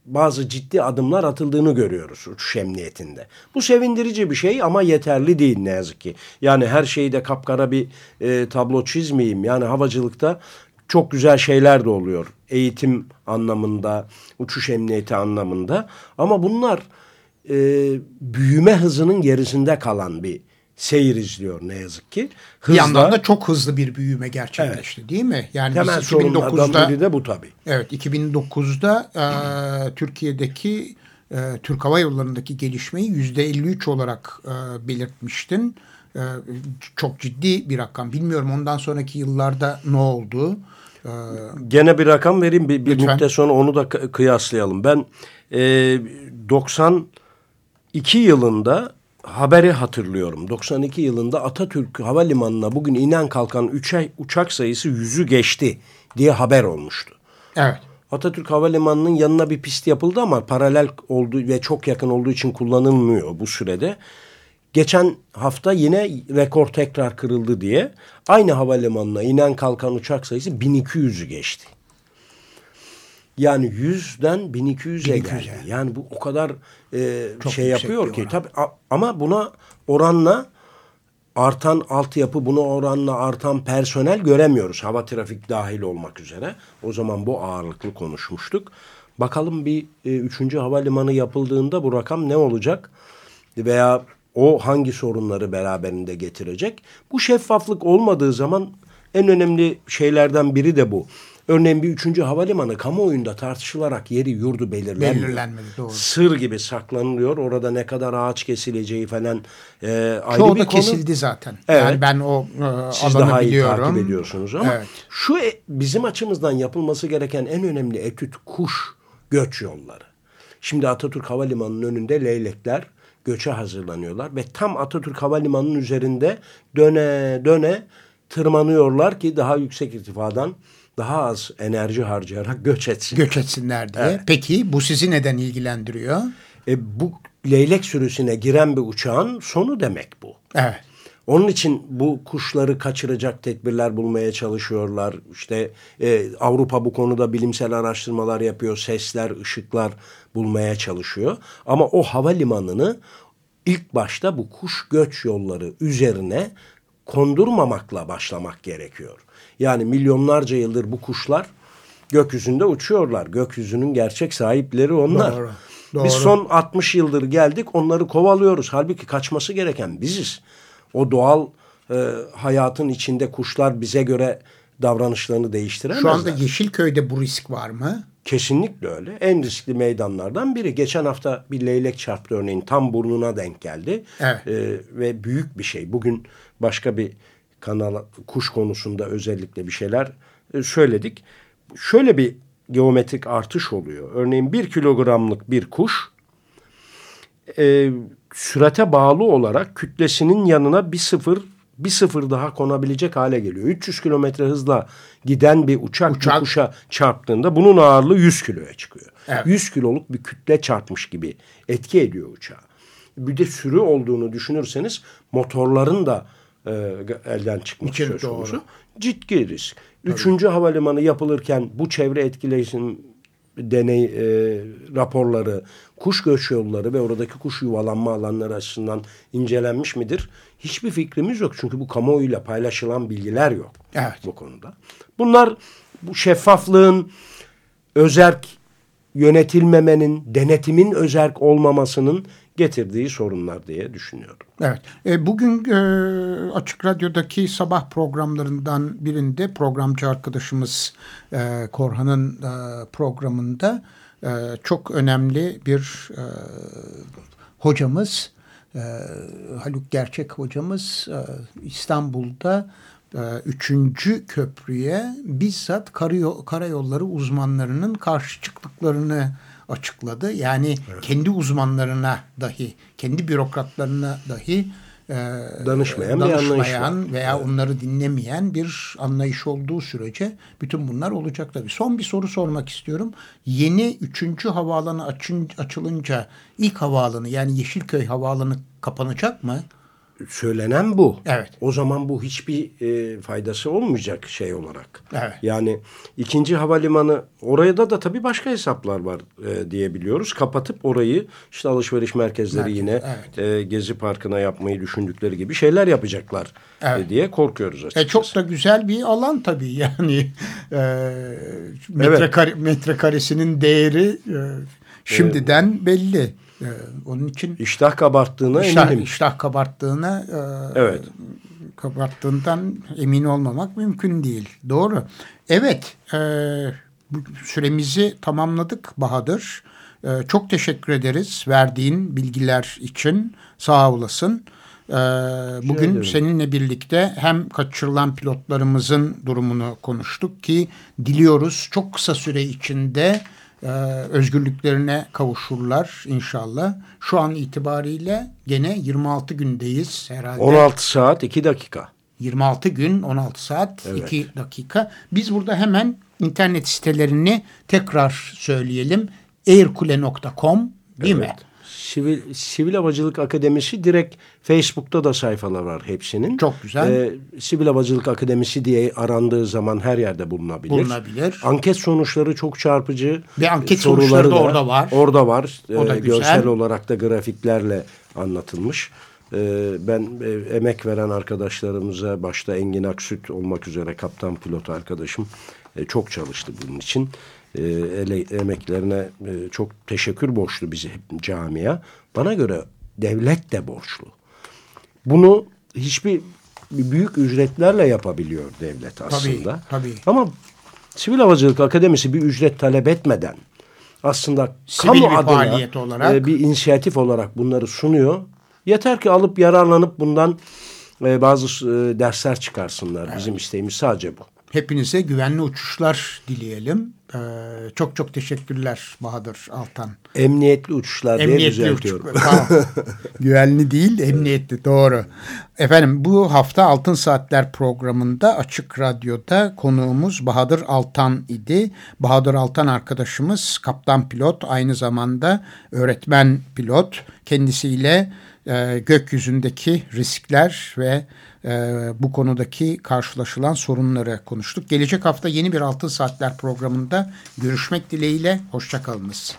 S2: bazı ciddi adımlar atıldığını görüyoruz uçuş emniyetinde. Bu sevindirici bir şey ama yeterli değil ne yazık ki. Yani her şeyi de kapkara bir e, tablo çizmeyeyim. Yani havacılıkta çok güzel şeyler de oluyor. Eğitim anlamında, uçuş emniyeti anlamında. Ama bunlar e, büyüme hızının gerisinde kalan bir seyir izliyor ne yazık ki.
S1: Bir yandan da çok hızlı bir büyüme gerçekleşti değil mi? Yani
S2: temel
S1: biz
S2: sorunlardan
S1: 2009'da
S2: biri de bu tabii.
S1: Evet 2009'da e, Türkiye'deki e, Türk Hava Yolları'ndaki gelişmeyi %53 olarak e, belirtmiştin. E, çok ciddi bir rakam. Bilmiyorum ondan sonraki yıllarda ne oldu? E,
S2: Gene bir rakam vereyim bir, bir müddet sonra onu da kı- kıyaslayalım. Ben e, 92 yılında haberi hatırlıyorum. 92 yılında Atatürk Havalimanı'na bugün inen kalkan uçak, uçak sayısı yüzü geçti diye haber olmuştu.
S1: evet.
S2: Atatürk Havalimanı'nın yanına bir pist yapıldı ama paralel olduğu ve çok yakın olduğu için kullanılmıyor bu sürede. Geçen hafta yine rekor tekrar kırıldı diye aynı havalimanına inen kalkan uçak sayısı 1200'ü geçti. Yani 100'den 1200'e
S1: 1200'e.
S2: geldi. Yani bu o kadar e,
S1: Çok
S2: şey yapıyor ki. Tabii, ama buna oranla artan altyapı, buna oranla artan personel göremiyoruz. Hava trafik dahil olmak üzere. O zaman bu ağırlıklı konuşmuştuk. Bakalım bir e, üçüncü havalimanı yapıldığında bu rakam ne olacak? Veya o hangi sorunları beraberinde getirecek? Bu şeffaflık olmadığı zaman en önemli şeylerden biri de bu. Örneğin bir üçüncü havalimanı kamuoyunda tartışılarak yeri yurdu belirlenmiyor.
S1: Belirlenmedi, doğru.
S2: Sır gibi saklanılıyor. Orada ne kadar ağaç kesileceği falan e, ayrı
S1: Çoğu
S2: bir konu.
S1: kesildi zaten.
S2: Evet.
S1: Yani ben o e,
S2: Siz
S1: alanı
S2: daha iyi
S1: biliyorum.
S2: takip ediyorsunuz ama
S1: Evet.
S2: şu e- bizim açımızdan yapılması gereken en önemli etüt kuş göç yolları. Şimdi Atatürk Havalimanı'nın önünde leylekler göçe hazırlanıyorlar ve tam Atatürk Havalimanı'nın üzerinde döne döne tırmanıyorlar ki daha yüksek irtifadan daha az enerji harcayarak göç etsin.
S1: Göç etsinler diye. Peki bu sizi neden ilgilendiriyor?
S2: E, bu leylek sürüsüne giren bir uçağın sonu demek bu.
S1: Evet.
S2: Onun için bu kuşları kaçıracak tedbirler bulmaya çalışıyorlar. İşte e, Avrupa bu konuda bilimsel araştırmalar yapıyor. Sesler, ışıklar bulmaya çalışıyor. Ama o havalimanını ilk başta bu kuş göç yolları üzerine kondurmamakla başlamak gerekiyor. Yani milyonlarca yıldır bu kuşlar gökyüzünde uçuyorlar. Gökyüzünün gerçek sahipleri onlar.
S1: Doğru,
S2: Biz
S1: doğru.
S2: son 60 yıldır geldik onları kovalıyoruz. Halbuki kaçması gereken biziz. O doğal e, hayatın içinde kuşlar bize göre davranışlarını değiştiremezler.
S1: Şu anda Yeşilköy'de bu risk var mı?
S2: Kesinlikle öyle. En riskli meydanlardan biri. Geçen hafta bir leylek çarptı örneğin. Tam burnuna denk geldi.
S1: Evet.
S2: Ee, ve büyük bir şey. Bugün başka bir kanal kuş konusunda özellikle bir şeyler e, söyledik. Şöyle bir geometrik artış oluyor. Örneğin bir kilogramlık bir kuş e, sürate bağlı olarak kütlesinin yanına bir sıfır bir sıfır daha konabilecek hale geliyor. 300 kilometre hızla giden bir uçak,
S1: Uçak.
S2: bir kuşa çarptığında bunun ağırlığı 100 kiloya çıkıyor.
S1: Evet.
S2: 100 kiloluk bir kütle çarpmış gibi etki ediyor uçağa. Bir de sürü olduğunu düşünürseniz motorların da e, elden çıkması
S1: İçin
S2: söz konusu.
S1: doğru.
S2: Ciddi risk. Üçüncü havalimanı yapılırken bu çevre etkileşim deney e, raporları, kuş göç yolları ve oradaki kuş yuvalanma alanları açısından incelenmiş midir? Hiçbir fikrimiz yok. Çünkü bu kamuoyuyla paylaşılan bilgiler yok
S1: Evet.
S2: bu konuda. Bunlar bu şeffaflığın, özerk yönetilmemenin, denetimin özerk olmamasının getirdiği sorunlar diye düşünüyorum.
S1: Evet. E, bugün e, Açık Radyo'daki sabah programlarından birinde programcı arkadaşımız e, Korhan'ın e, programında e, çok önemli bir e, hocamız e, Haluk Gerçek hocamız e, İstanbul'da e, üçüncü köprüye bizzat karayol, karayolları uzmanlarının karşı çıktıklarını açıkladı. Yani kendi uzmanlarına dahi, kendi bürokratlarına dahi e,
S2: Danışmayan bir
S1: danışmayan veya onları dinlemeyen bir anlayış olduğu sürece bütün bunlar olacak tabii. Son bir soru sormak istiyorum. Yeni üçüncü havaalanı açın, açılınca ilk havaalanı yani Yeşilköy havaalanı kapanacak mı?
S2: Söylenen bu.
S1: Evet.
S2: O zaman bu hiçbir e, faydası olmayacak şey olarak.
S1: Evet.
S2: Yani ikinci havalimanı oraya da tabii başka hesaplar var e, diyebiliyoruz. Kapatıp orayı işte alışveriş merkezleri
S1: Merkez,
S2: yine
S1: evet.
S2: e, Gezi Parkı'na yapmayı düşündükleri gibi şeyler yapacaklar
S1: Evet.
S2: e, diye korkuyoruz açıkçası.
S1: E çok da güzel bir alan tabii yani e, metrekare, metrekaresinin değeri e, şimdiden belli. E, onun için
S2: İştah kabarttığına
S1: iştah,
S2: eminim.
S1: iştah kabarttığına e,
S2: Evet.
S1: kabarttığından emin olmamak mümkün değil. Doğru. Evet e, süremizi tamamladık Bahadır. E, çok teşekkür ederiz verdiğin bilgiler için. Sağ olasın. E, bugün
S2: ederim.
S1: seninle birlikte hem kaçırılan pilotlarımızın durumunu konuştuk ki diliyoruz çok kısa süre içinde e, özgürlüklerine kavuşurlar inşallah. Şu an itibariyle gene 26 gündeyiz herhalde.
S2: 16 saat 2 dakika.
S1: 26 gün 16 saat
S2: Evet.
S1: 2 dakika. Biz burada hemen internet sitelerini tekrar söyleyelim. airkule.com değil mi?
S2: Sivil, Sivil Havacılık Akademisi direkt Facebook'ta da sayfalar var hepsinin.
S1: Çok güzel.
S2: Ee, Sivil Havacılık Akademisi diye arandığı zaman her yerde bulunabilir.
S1: Bulunabilir.
S2: Anket sonuçları çok çarpıcı.
S1: Ve anket
S2: Ee, soruları
S1: sonuçları da orada var.
S2: Orada var.
S1: O da
S2: Ee,
S1: güzel.
S2: Görsel olarak da grafiklerle anlatılmış. Ee, ben e, emek veren arkadaşlarımıza başta Engin Aksüt olmak üzere kaptan pilot arkadaşım e, çok çalıştı bunun için. E, ele- emeklerine e, çok teşekkür borçlu bizi camia. Bana göre devlet de borçlu. Bunu hiçbir bir büyük ücretlerle yapabiliyor devlet aslında.
S1: tabii.
S2: Ama Sivil Havacılık Akademisi bir ücret talep etmeden aslında
S1: Sivil
S2: kamu
S1: bir
S2: adına
S1: faaliyet olarak.
S2: e, bir inisiyatif olarak bunları sunuyor. Yeter ki alıp yararlanıp bundan e, bazı e, dersler çıkarsınlar. Bizim isteğimiz sadece bu.
S1: Hepinize güvenli uçuşlar dileyelim. Ee, çok çok teşekkürler Bahadır Altan.
S2: Emniyetli uçuşlar diye
S1: Emniyetli
S2: düzeltiyorum.
S1: uçuş. Tamam. Güvenli değil, emniyetli. Doğru. Efendim bu hafta Altın Saatler programında Açık Radyo'da konuğumuz Bahadır Altan idi. Bahadır Altan arkadaşımız kaptan pilot, aynı zamanda öğretmen pilot. Kendisiyle e, gökyüzündeki riskler ve e, bu konudaki karşılaşılan sorunları konuştuk. Gelecek hafta yeni bir Altın Saatler programında görüşmek dileğiyle. Hoşçakalınız.